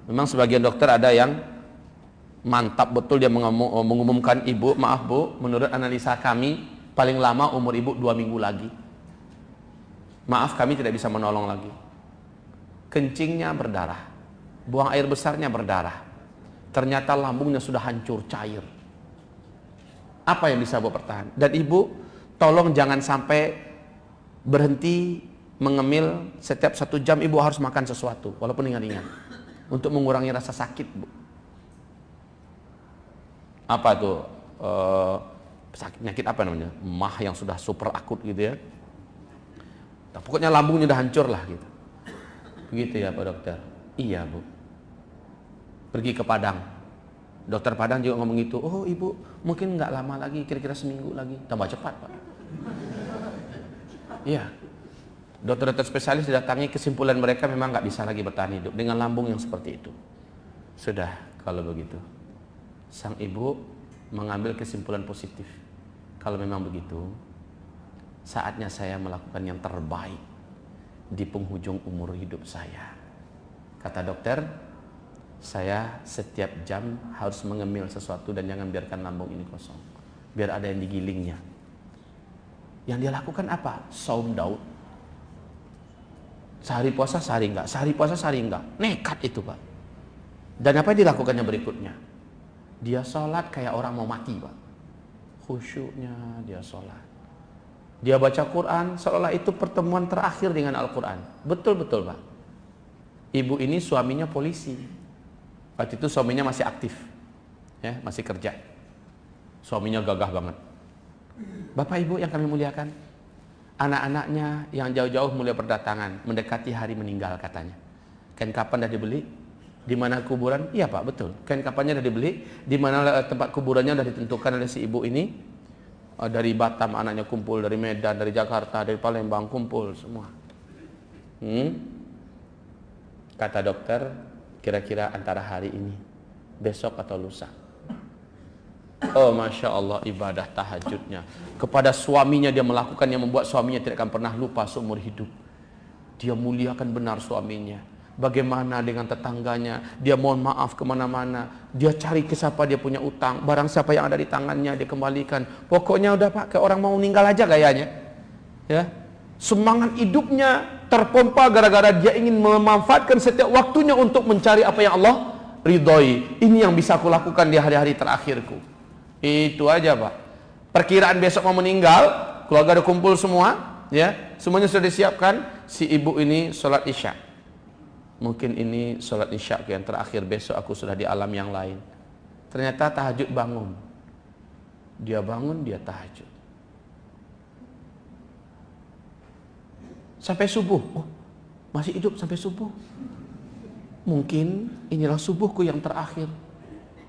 memang sebagian dokter ada yang mantap betul dia mengumumkan ibu maaf bu menurut analisa kami paling lama umur ibu dua minggu lagi maaf kami tidak bisa menolong lagi kencingnya berdarah buang air besarnya berdarah ternyata lambungnya sudah hancur cair apa yang bisa buat bertahan? Dan ibu, tolong jangan sampai berhenti mengemil setiap satu jam ibu harus makan sesuatu, walaupun ringan-ringan. Untuk mengurangi rasa sakit, bu. Apa tuh? Uh, sakit penyakit apa namanya? Mah yang sudah super akut gitu ya. Nah, pokoknya lambungnya udah hancur lah gitu. Begitu ya Pak Dokter? Iya Bu. Pergi ke Padang Dokter Padang juga ngomong itu, oh ibu mungkin nggak lama lagi, kira-kira seminggu lagi, tambah cepat pak. Iya, dokter-dokter spesialis didatangi kesimpulan mereka memang nggak bisa lagi bertahan hidup dengan lambung yang seperti itu. Sudah kalau begitu, sang ibu mengambil kesimpulan positif. Kalau memang begitu, saatnya saya melakukan yang terbaik di penghujung umur hidup saya. Kata dokter, saya setiap jam harus mengemil sesuatu dan jangan biarkan lambung ini kosong. Biar ada yang digilingnya. Yang dia lakukan apa? Saum Daud. Sehari puasa, sehari enggak. Sehari puasa, sehari enggak. Nekat itu Pak. Dan apa yang dilakukannya berikutnya? Dia sholat kayak orang mau mati Pak. Khusyuknya dia sholat. Dia baca Quran seolah itu pertemuan terakhir dengan Al-Quran. Betul-betul Pak. Ibu ini suaminya polisi Waktu itu suaminya masih aktif, ya, masih kerja. Suaminya gagah banget. Bapak Ibu yang kami muliakan, anak-anaknya yang jauh-jauh mulai berdatangan, mendekati hari meninggal katanya. Kain kapan dah dibeli? Di mana kuburan? Iya Pak, betul. Kain kapannya dah dibeli? Di mana eh, tempat kuburannya dah ditentukan oleh si ibu ini? Oh, dari Batam anaknya kumpul, dari Medan, dari Jakarta, dari Palembang kumpul semua. Hmm? Kata dokter, kira-kira antara hari ini, besok atau lusa. Oh Masya Allah ibadah tahajudnya. Kepada suaminya dia melakukan yang membuat suaminya tidak akan pernah lupa seumur hidup. Dia muliakan benar suaminya. Bagaimana dengan tetangganya? Dia mohon maaf ke mana-mana. Dia cari ke siapa dia punya utang. Barang siapa yang ada di tangannya dia kembalikan. Pokoknya udah pak kayak orang mau meninggal aja gayanya. Ya. Semangat hidupnya terpompa gara-gara dia ingin memanfaatkan setiap waktunya untuk mencari apa yang Allah ridhoi. Ini yang bisa aku lakukan di hari-hari terakhirku. Itu aja, Pak. Perkiraan besok mau meninggal, keluarga ada kumpul semua, ya. Semuanya sudah disiapkan, si ibu ini sholat isya. Mungkin ini sholat isya yang terakhir besok aku sudah di alam yang lain. Ternyata tahajud bangun. Dia bangun, dia tahajud. sampai subuh. Oh, masih hidup sampai subuh. Mungkin inilah subuhku yang terakhir.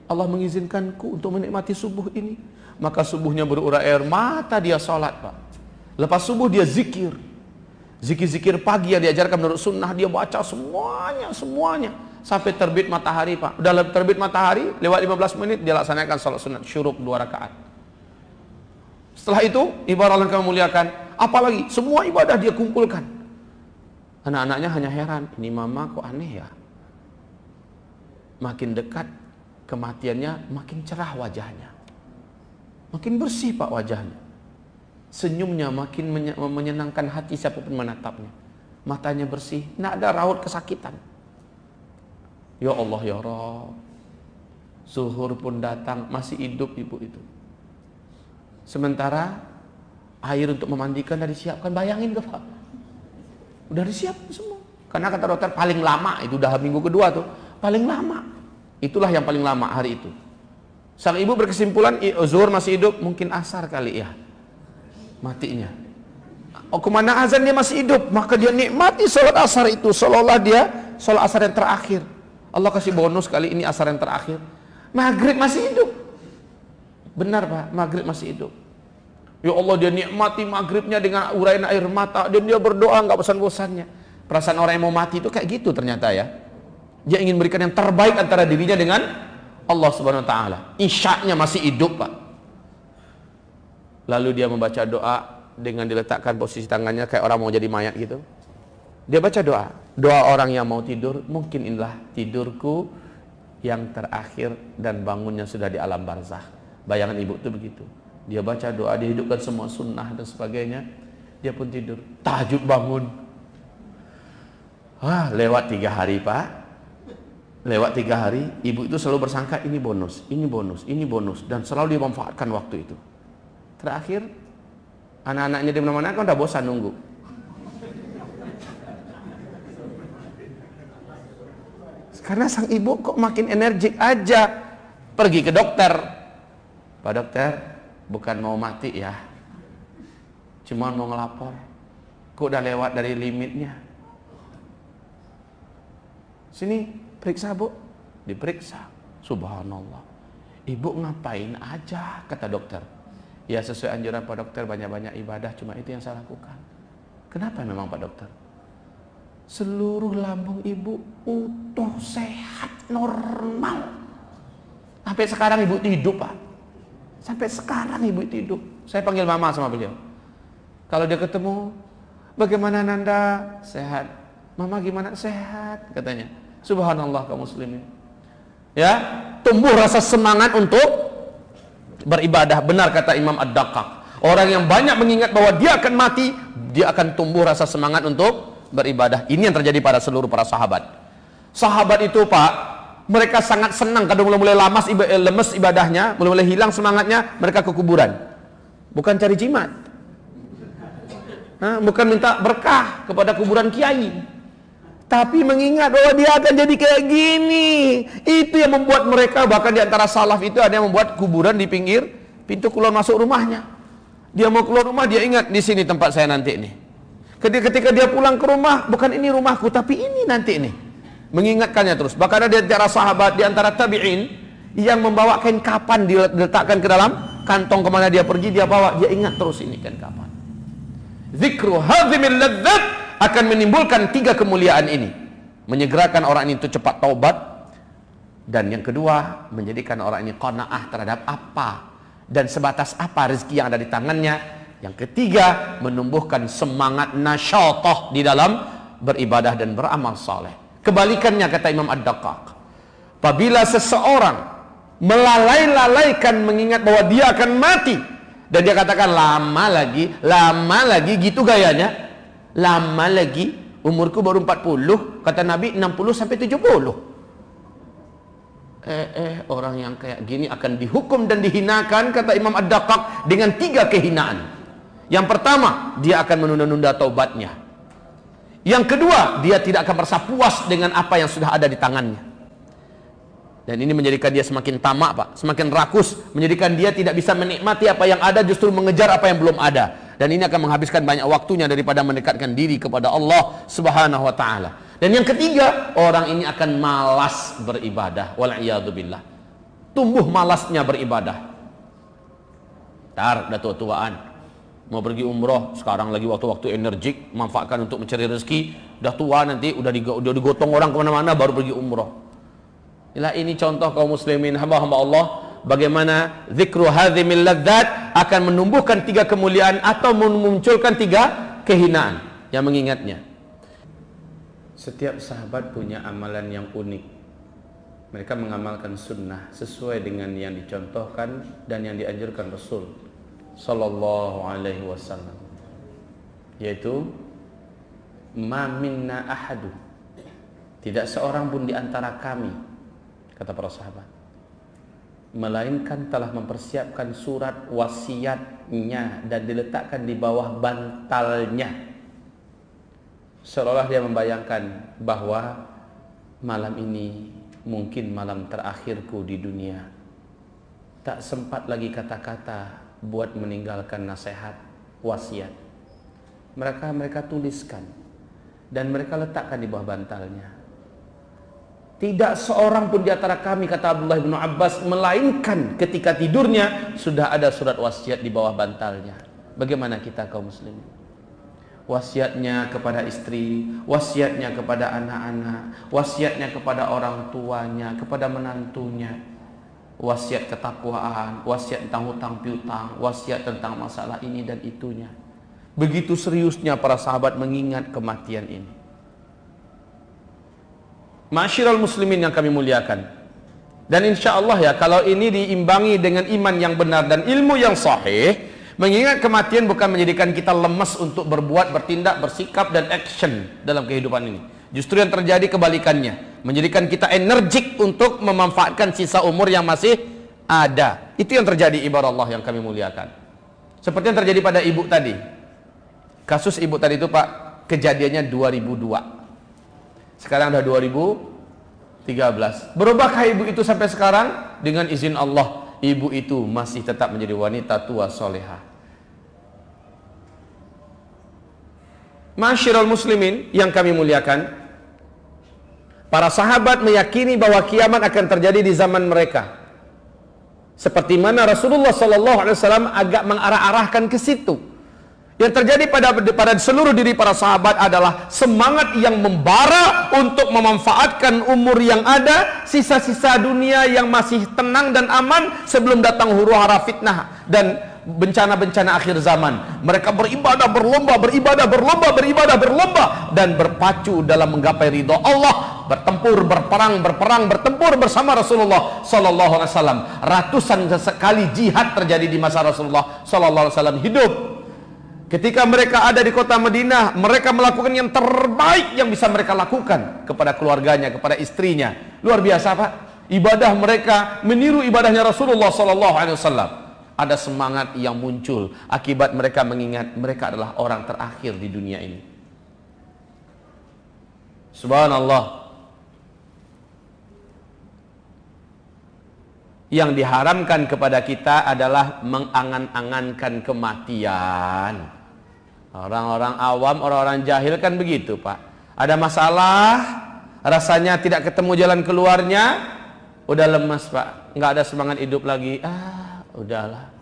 Allah mengizinkanku untuk menikmati subuh ini. Maka subuhnya berurai air mata dia sholat pak. Lepas subuh dia zikir. Zikir-zikir pagi yang diajarkan menurut sunnah dia baca semuanya, semuanya. Sampai terbit matahari pak. Udah terbit matahari, lewat 15 menit dia laksanakan sholat sunat syuruk dua rakaat. Setelah itu, ibarat yang kamu muliakan, apalagi semua ibadah dia kumpulkan. Anak-anaknya hanya heran, ini mama kok aneh ya. Makin dekat kematiannya, makin cerah wajahnya. Makin bersih pak wajahnya. Senyumnya makin menyenangkan hati siapa pun menatapnya. Matanya bersih, tidak ada raut kesakitan. Ya Allah ya Rabb. Zuhur pun datang, masih hidup ibu itu. Sementara air untuk memandikan dari disiapkan. Bayangin ke Pak. Udah disiapkan semua. Karena kata dokter paling lama itu udah minggu kedua tuh, paling lama. Itulah yang paling lama hari itu. Sang ibu berkesimpulan zuhur masih hidup, mungkin asar kali ya matinya. Oh ke mana azan dia masih hidup, maka dia nikmati sholat asar itu, seolah-olah dia sholat asar yang terakhir. Allah kasih bonus kali ini asar yang terakhir. Maghrib masih hidup. Benar pak, maghrib masih hidup. Ya Allah dia nikmati maghribnya dengan uraian air mata dan dia berdoa nggak bosan-bosannya. Perasaan orang yang mau mati itu kayak gitu ternyata ya. Dia ingin berikan yang terbaik antara dirinya dengan Allah Subhanahu Wa Taala. Isyaknya masih hidup pak. Lalu dia membaca doa dengan diletakkan posisi tangannya kayak orang mau jadi mayat gitu. Dia baca doa. Doa orang yang mau tidur, mungkin inilah tidurku yang terakhir dan bangunnya sudah di alam barzah. Bayangan ibu itu begitu. Dia baca doa, dia hidupkan semua sunnah dan sebagainya. Dia pun tidur. Tahajud bangun. Wah, lewat tiga hari pak. Lewat tiga hari, ibu itu selalu bersangka ini bonus, ini bonus, ini bonus. Dan selalu dia memanfaatkan waktu itu. Terakhir anak-anaknya di mana-mana kan udah bosan nunggu. Karena sang ibu kok makin energik aja pergi ke dokter. Pak dokter, bukan mau mati ya. Cuma mau ngelapor. Kok udah lewat dari limitnya. Sini, periksa bu. Diperiksa. Subhanallah. Ibu ngapain aja, kata dokter. Ya sesuai anjuran Pak Dokter banyak-banyak ibadah cuma itu yang saya lakukan. Kenapa memang Pak Dokter? Seluruh lambung ibu utuh, sehat, normal. Sampai sekarang ibu hidup Pak. Sampai sekarang ibu hidup. Saya panggil mama sama beliau. Kalau dia ketemu, bagaimana Nanda? Sehat. Mama gimana? Sehat katanya. Subhanallah kaum muslimin. Ya, tumbuh rasa semangat untuk beribadah. Benar kata Imam Ad-Daqqaq. Orang yang banyak mengingat bahwa dia akan mati dia akan tumbuh rasa semangat untuk beribadah. Ini yang terjadi pada seluruh para sahabat. Sahabat itu pak mereka sangat senang kadang mulai-mulai lamas eh, lemes ibadahnya mulai-mulai hilang semangatnya mereka ke kuburan. Bukan cari jimat. Bukan minta berkah kepada kuburan kiai tapi mengingat bahwa dia akan jadi kayak gini. Itu yang membuat mereka bahkan di antara salaf itu ada yang membuat kuburan di pinggir pintu keluar masuk rumahnya. Dia mau keluar rumah dia ingat di sini tempat saya nanti ini. Ketika, ketika dia pulang ke rumah bukan ini rumahku tapi ini nanti ini. Mengingatkannya terus. Bahkan ada di antara sahabat di antara tabi'in yang membawa kain kapan diletakkan ke dalam kantong ke mana dia pergi dia bawa dia ingat terus ini kain kapan. Zikru hadhimil ladzat akan menimbulkan tiga kemuliaan ini. Menyegerakan orang ini itu cepat taubat. Dan yang kedua menjadikan orang ini qanaah terhadap apa dan sebatas apa rezeki yang ada di tangannya. Yang ketiga menumbuhkan semangat nasyatah di dalam beribadah dan beramal saleh. Kebalikannya kata Imam Ad-Daqqaq apabila seseorang melalai-lalaikan mengingat bahwa dia akan mati dan dia katakan lama lagi lama lagi gitu gayanya lama lagi umurku baru 40 kata Nabi 60 sampai 70 eh eh orang yang kayak gini akan dihukum dan dihinakan kata Imam Ad-Daqqaq dengan tiga kehinaan. Yang pertama dia akan menunda-nunda taubatnya. Yang kedua dia tidak akan merasa puas dengan apa yang sudah ada di tangannya. Dan ini menjadikan dia semakin tamak pak. Semakin rakus menjadikan dia tidak bisa menikmati apa yang ada justru mengejar apa yang belum ada dan ini akan menghabiskan banyak waktunya daripada mendekatkan diri kepada Allah Subhanahu wa taala. Dan yang ketiga, orang ini akan malas beribadah. Wal billah. Tumbuh malasnya beribadah. Tar, udah tua-tuaan. Mau pergi umroh, sekarang lagi waktu-waktu energik, manfaatkan untuk mencari rezeki. Udah tua nanti, udah, digotong orang ke mana-mana, baru pergi umroh. Inilah ini contoh kaum muslimin, hamba-hamba Allah bagaimana zikru hadhimil ladzat akan menumbuhkan tiga kemuliaan atau memunculkan tiga kehinaan yang mengingatnya. Setiap sahabat punya amalan yang unik. Mereka mengamalkan sunnah sesuai dengan yang dicontohkan dan yang dianjurkan Rasul sallallahu alaihi wasallam yaitu ma minna ahadu tidak seorang pun di antara kami kata para sahabat melainkan telah mempersiapkan surat wasiatnya dan diletakkan di bawah bantalnya. Seolah dia membayangkan bahwa malam ini mungkin malam terakhirku di dunia. Tak sempat lagi kata-kata buat meninggalkan nasihat wasiat. Mereka mereka tuliskan dan mereka letakkan di bawah bantalnya tidak seorang pun di antara kami kata Abdullah bin Abbas melainkan ketika tidurnya sudah ada surat wasiat di bawah bantalnya. Bagaimana kita kaum muslimin? Wasiatnya kepada istri, wasiatnya kepada anak-anak, wasiatnya kepada orang tuanya, kepada menantunya. Wasiat ketakwaan, wasiat tentang hutang piutang, wasiat tentang masalah ini dan itunya. Begitu seriusnya para sahabat mengingat kematian ini. Masyiral muslimin yang kami muliakan. Dan insya Allah ya, kalau ini diimbangi dengan iman yang benar dan ilmu yang sahih, mengingat kematian bukan menjadikan kita lemas untuk berbuat, bertindak, bersikap, dan action dalam kehidupan ini. Justru yang terjadi kebalikannya, menjadikan kita energik untuk memanfaatkan sisa umur yang masih ada. Itu yang terjadi ibarat Allah yang kami muliakan. Seperti yang terjadi pada ibu tadi. Kasus ibu tadi itu Pak, kejadiannya 2002 sekarang udah 2013. Berubahkah ibu itu sampai sekarang? Dengan izin Allah, ibu itu masih tetap menjadi wanita tua soleha. Masyirul muslimin yang kami muliakan, para sahabat meyakini bahwa kiamat akan terjadi di zaman mereka. Seperti mana Rasulullah Sallallahu Alaihi Wasallam agak mengarah-arahkan ke situ. Yang terjadi pada pada seluruh diri para sahabat adalah semangat yang membara untuk memanfaatkan umur yang ada, sisa-sisa dunia yang masih tenang dan aman sebelum datang huru hara fitnah dan bencana-bencana akhir zaman. Mereka beribadah berlomba, beribadah berlomba, beribadah berlomba dan berpacu dalam menggapai ridho Allah, bertempur, berperang, berperang, bertempur bersama Rasulullah sallallahu alaihi wasallam. Ratusan sekali jihad terjadi di masa Rasulullah sallallahu alaihi wasallam hidup Ketika mereka ada di kota Madinah, mereka melakukan yang terbaik yang bisa mereka lakukan kepada keluarganya, kepada istrinya. Luar biasa, Pak. Ibadah mereka meniru ibadahnya Rasulullah sallallahu alaihi wasallam. Ada semangat yang muncul akibat mereka mengingat mereka adalah orang terakhir di dunia ini. Subhanallah. Yang diharamkan kepada kita adalah mengangan-angankan kematian. Orang-orang awam, orang-orang jahil kan begitu Pak. Ada masalah, rasanya tidak ketemu jalan keluarnya, udah lemas Pak. Nggak ada semangat hidup lagi. Ah, udahlah.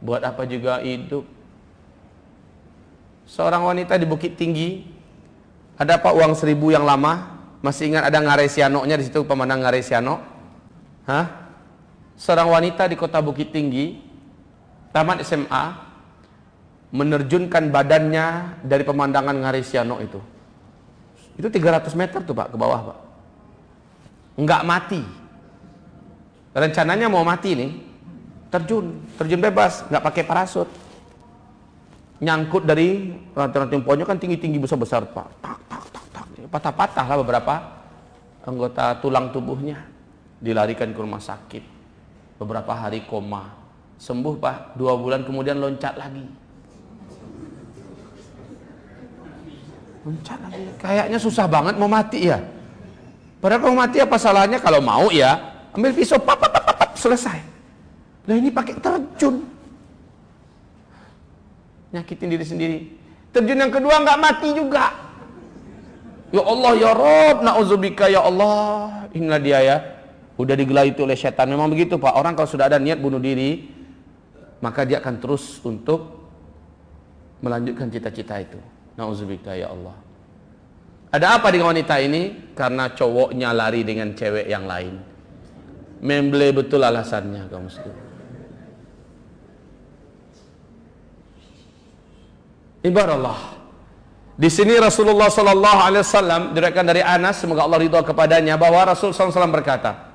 Buat apa juga hidup. Seorang wanita di Bukit Tinggi, ada Pak uang seribu yang lama, masih ingat ada Ngaresiano-nya di situ pemandangan Ngaresiano? Hah? Seorang wanita di kota Bukit Tinggi, tamat SMA, menerjunkan badannya dari pemandangan Ngaresiano itu. Itu 300 meter tuh Pak ke bawah Pak. Enggak mati. Rencananya mau mati nih. Terjun, terjun bebas, enggak pakai parasut. Nyangkut dari ranting-ranting pohonnya kan tinggi-tinggi besar-besar Pak. Tak tak tak tak. Patah-patah lah beberapa anggota tulang tubuhnya. Dilarikan ke rumah sakit. Beberapa hari koma. Sembuh Pak, dua bulan kemudian loncat lagi Loncat lagi. Kayaknya susah banget mau mati ya. Padahal kalau mati apa salahnya kalau mau ya ambil pisau pap pap pap, pap selesai. Nah ini pakai terjun. Nyakitin diri sendiri. Terjun yang kedua nggak mati juga. Ya Allah ya Rob, nauzubika ya Allah. Inilah dia ya. Udah digelai itu oleh setan. Memang begitu Pak. Orang kalau sudah ada niat bunuh diri, maka dia akan terus untuk melanjutkan cita-cita itu. Nauzubillah ya Allah. Ada apa dengan wanita ini? Karena cowoknya lari dengan cewek yang lain. Memble betul alasannya kaum muslim. Ibarallah. Di sini Rasulullah sallallahu alaihi wasallam diriwayatkan dari Anas semoga Allah ridha kepadanya bahwa Rasul wasallam berkata,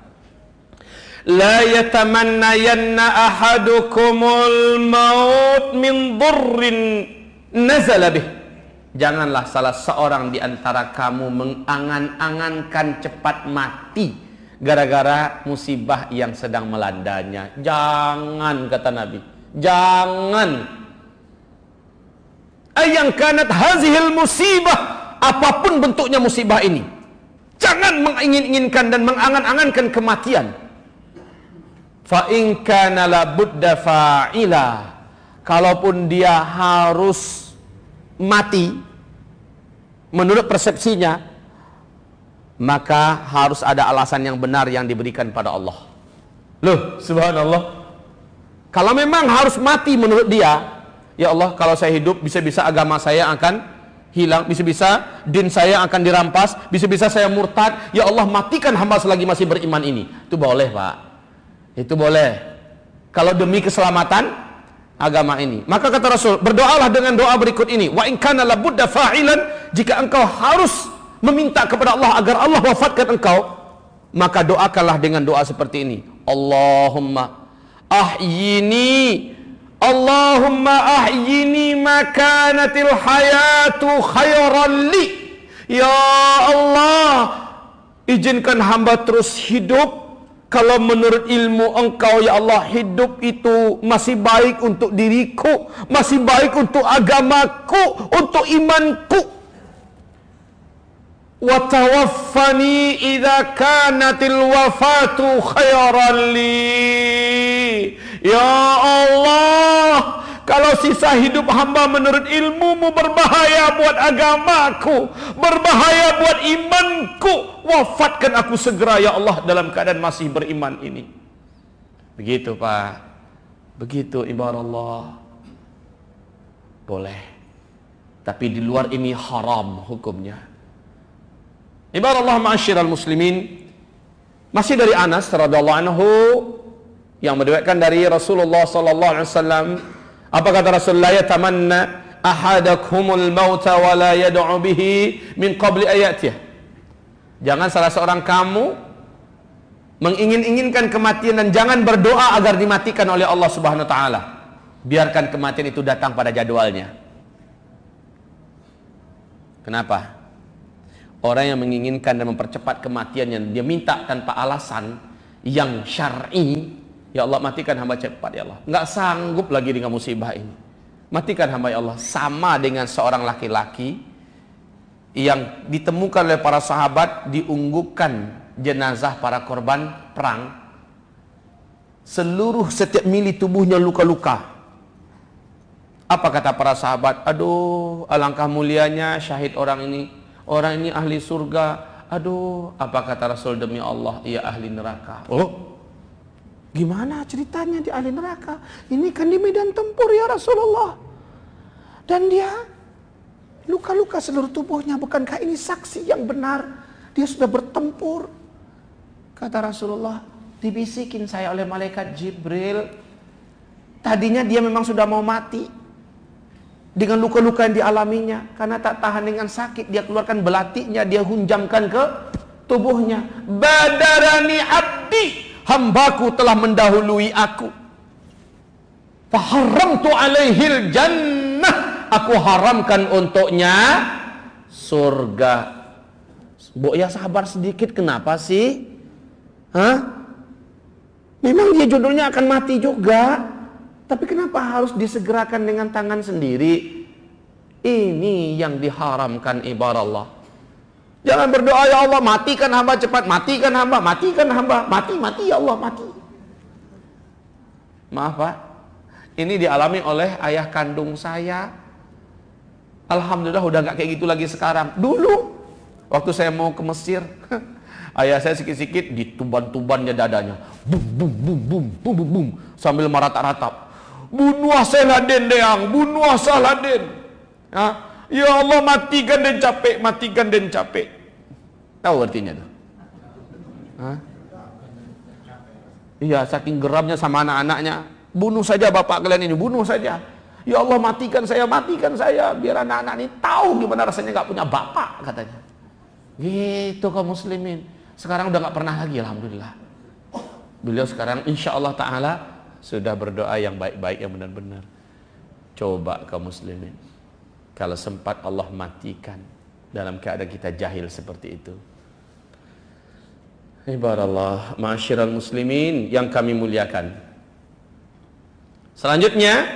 la yatamannayanna ahadukumul maut min dhurrin nazala bih janganlah salah seorang di antara kamu mengangan-angankan cepat mati gara-gara musibah yang sedang melandanya. Jangan kata nabi. Jangan. Ayang kanat hazihil musibah. Apa pun bentuknya musibah ini. Jangan mengingin-inginkan dan mengangan-angankan kematian. Fa in kana la budda fa'ila. Kalaupun dia harus mati menurut persepsinya maka harus ada alasan yang benar yang diberikan pada Allah loh subhanallah kalau memang harus mati menurut dia ya Allah kalau saya hidup bisa-bisa agama saya akan hilang, bisa-bisa din saya akan dirampas, bisa-bisa saya murtad. Ya Allah, matikan hamba selagi masih beriman ini. Itu boleh, Pak. Itu boleh. Kalau demi keselamatan agama ini. Maka kata Rasul, berdoalah dengan doa berikut ini. Wa in kana labudda fa'ilan, jika engkau harus meminta kepada Allah agar Allah wafatkan engkau, maka doakanlah dengan doa seperti ini. Allahumma ahyini Allahumma ahyini makanatil hayatu khairan li. Ya Allah, izinkan hamba terus hidup kalau menurut ilmu engkau ya Allah hidup itu masih baik untuk diriku, masih baik untuk agamaku, untuk imanku. Wa tawaffani idza kanatil wafatu khairan li. Ya Allah, kalau sisa hidup hamba menurut ilmumu berbahaya buat agamaku, berbahaya buat imanku, wafatkan aku segera ya Allah dalam keadaan masih beriman ini. Begitu Pak. Begitu ibarat Allah. Boleh. Tapi di luar ini haram hukumnya. Ibarat Allah ma'asyiral muslimin. Masih dari Anas radhiyallahu anhu yang meriwayatkan dari Rasulullah sallallahu alaihi wasallam apa kata Rasulullah ya tamanna ahadakumul mauta wa la yad'u bihi min qabli ayatih. Jangan salah seorang kamu mengingin-inginkan kematian dan jangan berdoa agar dimatikan oleh Allah Subhanahu wa taala. Biarkan kematian itu datang pada jadwalnya. Kenapa? Orang yang menginginkan dan mempercepat kematian yang dia minta tanpa alasan yang syar'i Ya Allah matikan hamba cepat ya Allah. Enggak sanggup lagi dengan musibah ini. Matikan hamba ya Allah. Sama dengan seorang laki-laki yang ditemukan oleh para sahabat diunggukkan jenazah para korban perang. Seluruh setiap mili tubuhnya luka-luka. Apa kata para sahabat? Aduh, alangkah mulianya syahid orang ini. Orang ini ahli surga. Aduh, apa kata Rasul demi Allah? Ia ahli neraka. Oh, Gimana ceritanya di ahli neraka? Ini kan di medan tempur ya Rasulullah. Dan dia luka-luka seluruh tubuhnya. Bukankah ini saksi yang benar? Dia sudah bertempur. Kata Rasulullah, dibisikin saya oleh malaikat Jibril. Tadinya dia memang sudah mau mati. Dengan luka-luka yang dialaminya. Karena tak tahan dengan sakit. Dia keluarkan belatiknya. Dia hunjamkan ke tubuhnya. Badarani abdi hambaku telah mendahului aku. Faharamtu alaihil jannah. Aku haramkan untuknya surga. Bu ya sabar sedikit kenapa sih? Hah? Memang dia jodohnya akan mati juga. Tapi kenapa harus disegerakan dengan tangan sendiri? Ini yang diharamkan ibarat Allah Jangan berdoa ya Allah matikan hamba cepat, matikan hamba, matikan hamba, mati mati ya Allah mati. Maaf Pak, ini dialami oleh ayah kandung saya. Alhamdulillah udah nggak kayak gitu lagi sekarang. Dulu waktu saya mau ke Mesir, ayah saya sikit-sikit dituban-tubannya dadanya, bum bum bum bum bum bum bum sambil meratap-ratap. Bunuh Saladen deang, bunuh Saladen. Ya, Ya Allah matikan dan capek, matikan dan capek. Tahu artinya tuh? Iya, saking geramnya sama anak-anaknya. Bunuh saja bapak kalian ini, bunuh saja. Ya Allah matikan saya, matikan saya. Biar anak-anak ini tahu gimana rasanya gak punya bapak, katanya. Gitu kaum muslimin. Sekarang udah gak pernah lagi, Alhamdulillah. Beliau sekarang insya Allah Ta'ala sudah berdoa yang baik-baik yang benar-benar. Coba kaum muslimin. Kalau sempat Allah matikan dalam keadaan kita jahil seperti itu. Ibarallah, ma'asyiral muslimin yang kami muliakan. Selanjutnya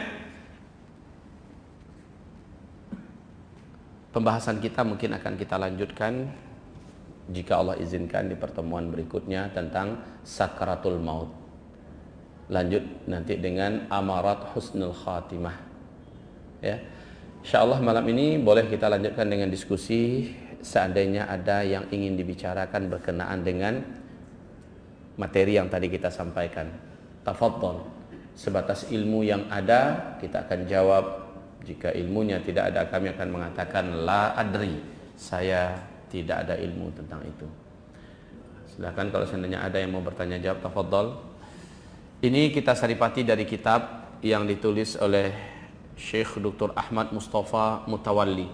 pembahasan kita mungkin akan kita lanjutkan jika Allah izinkan di pertemuan berikutnya tentang sakaratul maut. Lanjut nanti dengan amarat husnul khatimah. Ya. Insyaallah malam ini boleh kita lanjutkan dengan diskusi seandainya ada yang ingin dibicarakan berkenaan dengan materi yang tadi kita sampaikan. Tafadhol. Sebatas ilmu yang ada kita akan jawab. Jika ilmunya tidak ada kami akan mengatakan la adri. Saya tidak ada ilmu tentang itu. Silahkan kalau seandainya ada yang mau bertanya jawab, tafadhol. Ini kita saripati dari kitab yang ditulis oleh Syekh Dr. Ahmad Mustafa Mutawalli.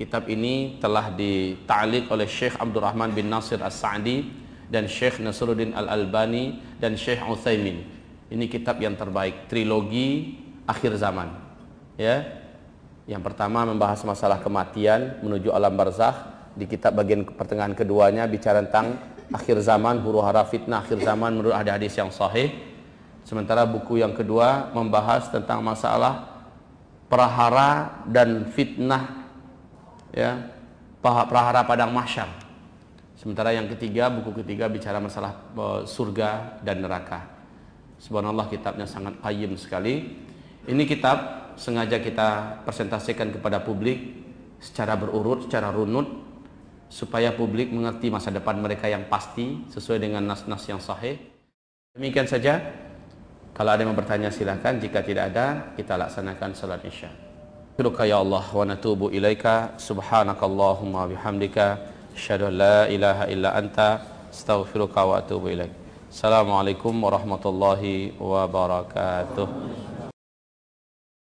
Kitab ini telah dita'liq oleh Syekh Abdul Rahman bin Nasir As-Sa'di dan Syekh Nasruddin Al-Albani dan Syekh Utsaimin. Ini kitab yang terbaik, trilogi akhir zaman. Ya. Yang pertama membahas masalah kematian menuju alam barzakh, di kitab bagian pertengahan keduanya bicara tentang akhir zaman, huru hara fitnah akhir zaman menurut hadis-hadis yang sahih. Sementara buku yang kedua membahas tentang masalah prahara dan fitnah ya, prahara padang mahsyar. Sementara yang ketiga, buku ketiga bicara masalah e, surga dan neraka. Subhanallah kitabnya sangat qayyim sekali. Ini kitab sengaja kita presentasikan kepada publik secara berurut, secara runut supaya publik mengerti masa depan mereka yang pasti sesuai dengan nas-nas yang sahih. Demikian saja. Kalau ada yang bertanya silakan. Jika tidak ada, kita laksanakan salat isya. Syukurka ya Allah wa natubu ilaika subhanakallahumma bihamdika asyhadu la ilaha illa anta astaghfiruka wa atubu ilaik. Assalamualaikum warahmatullahi wabarakatuh.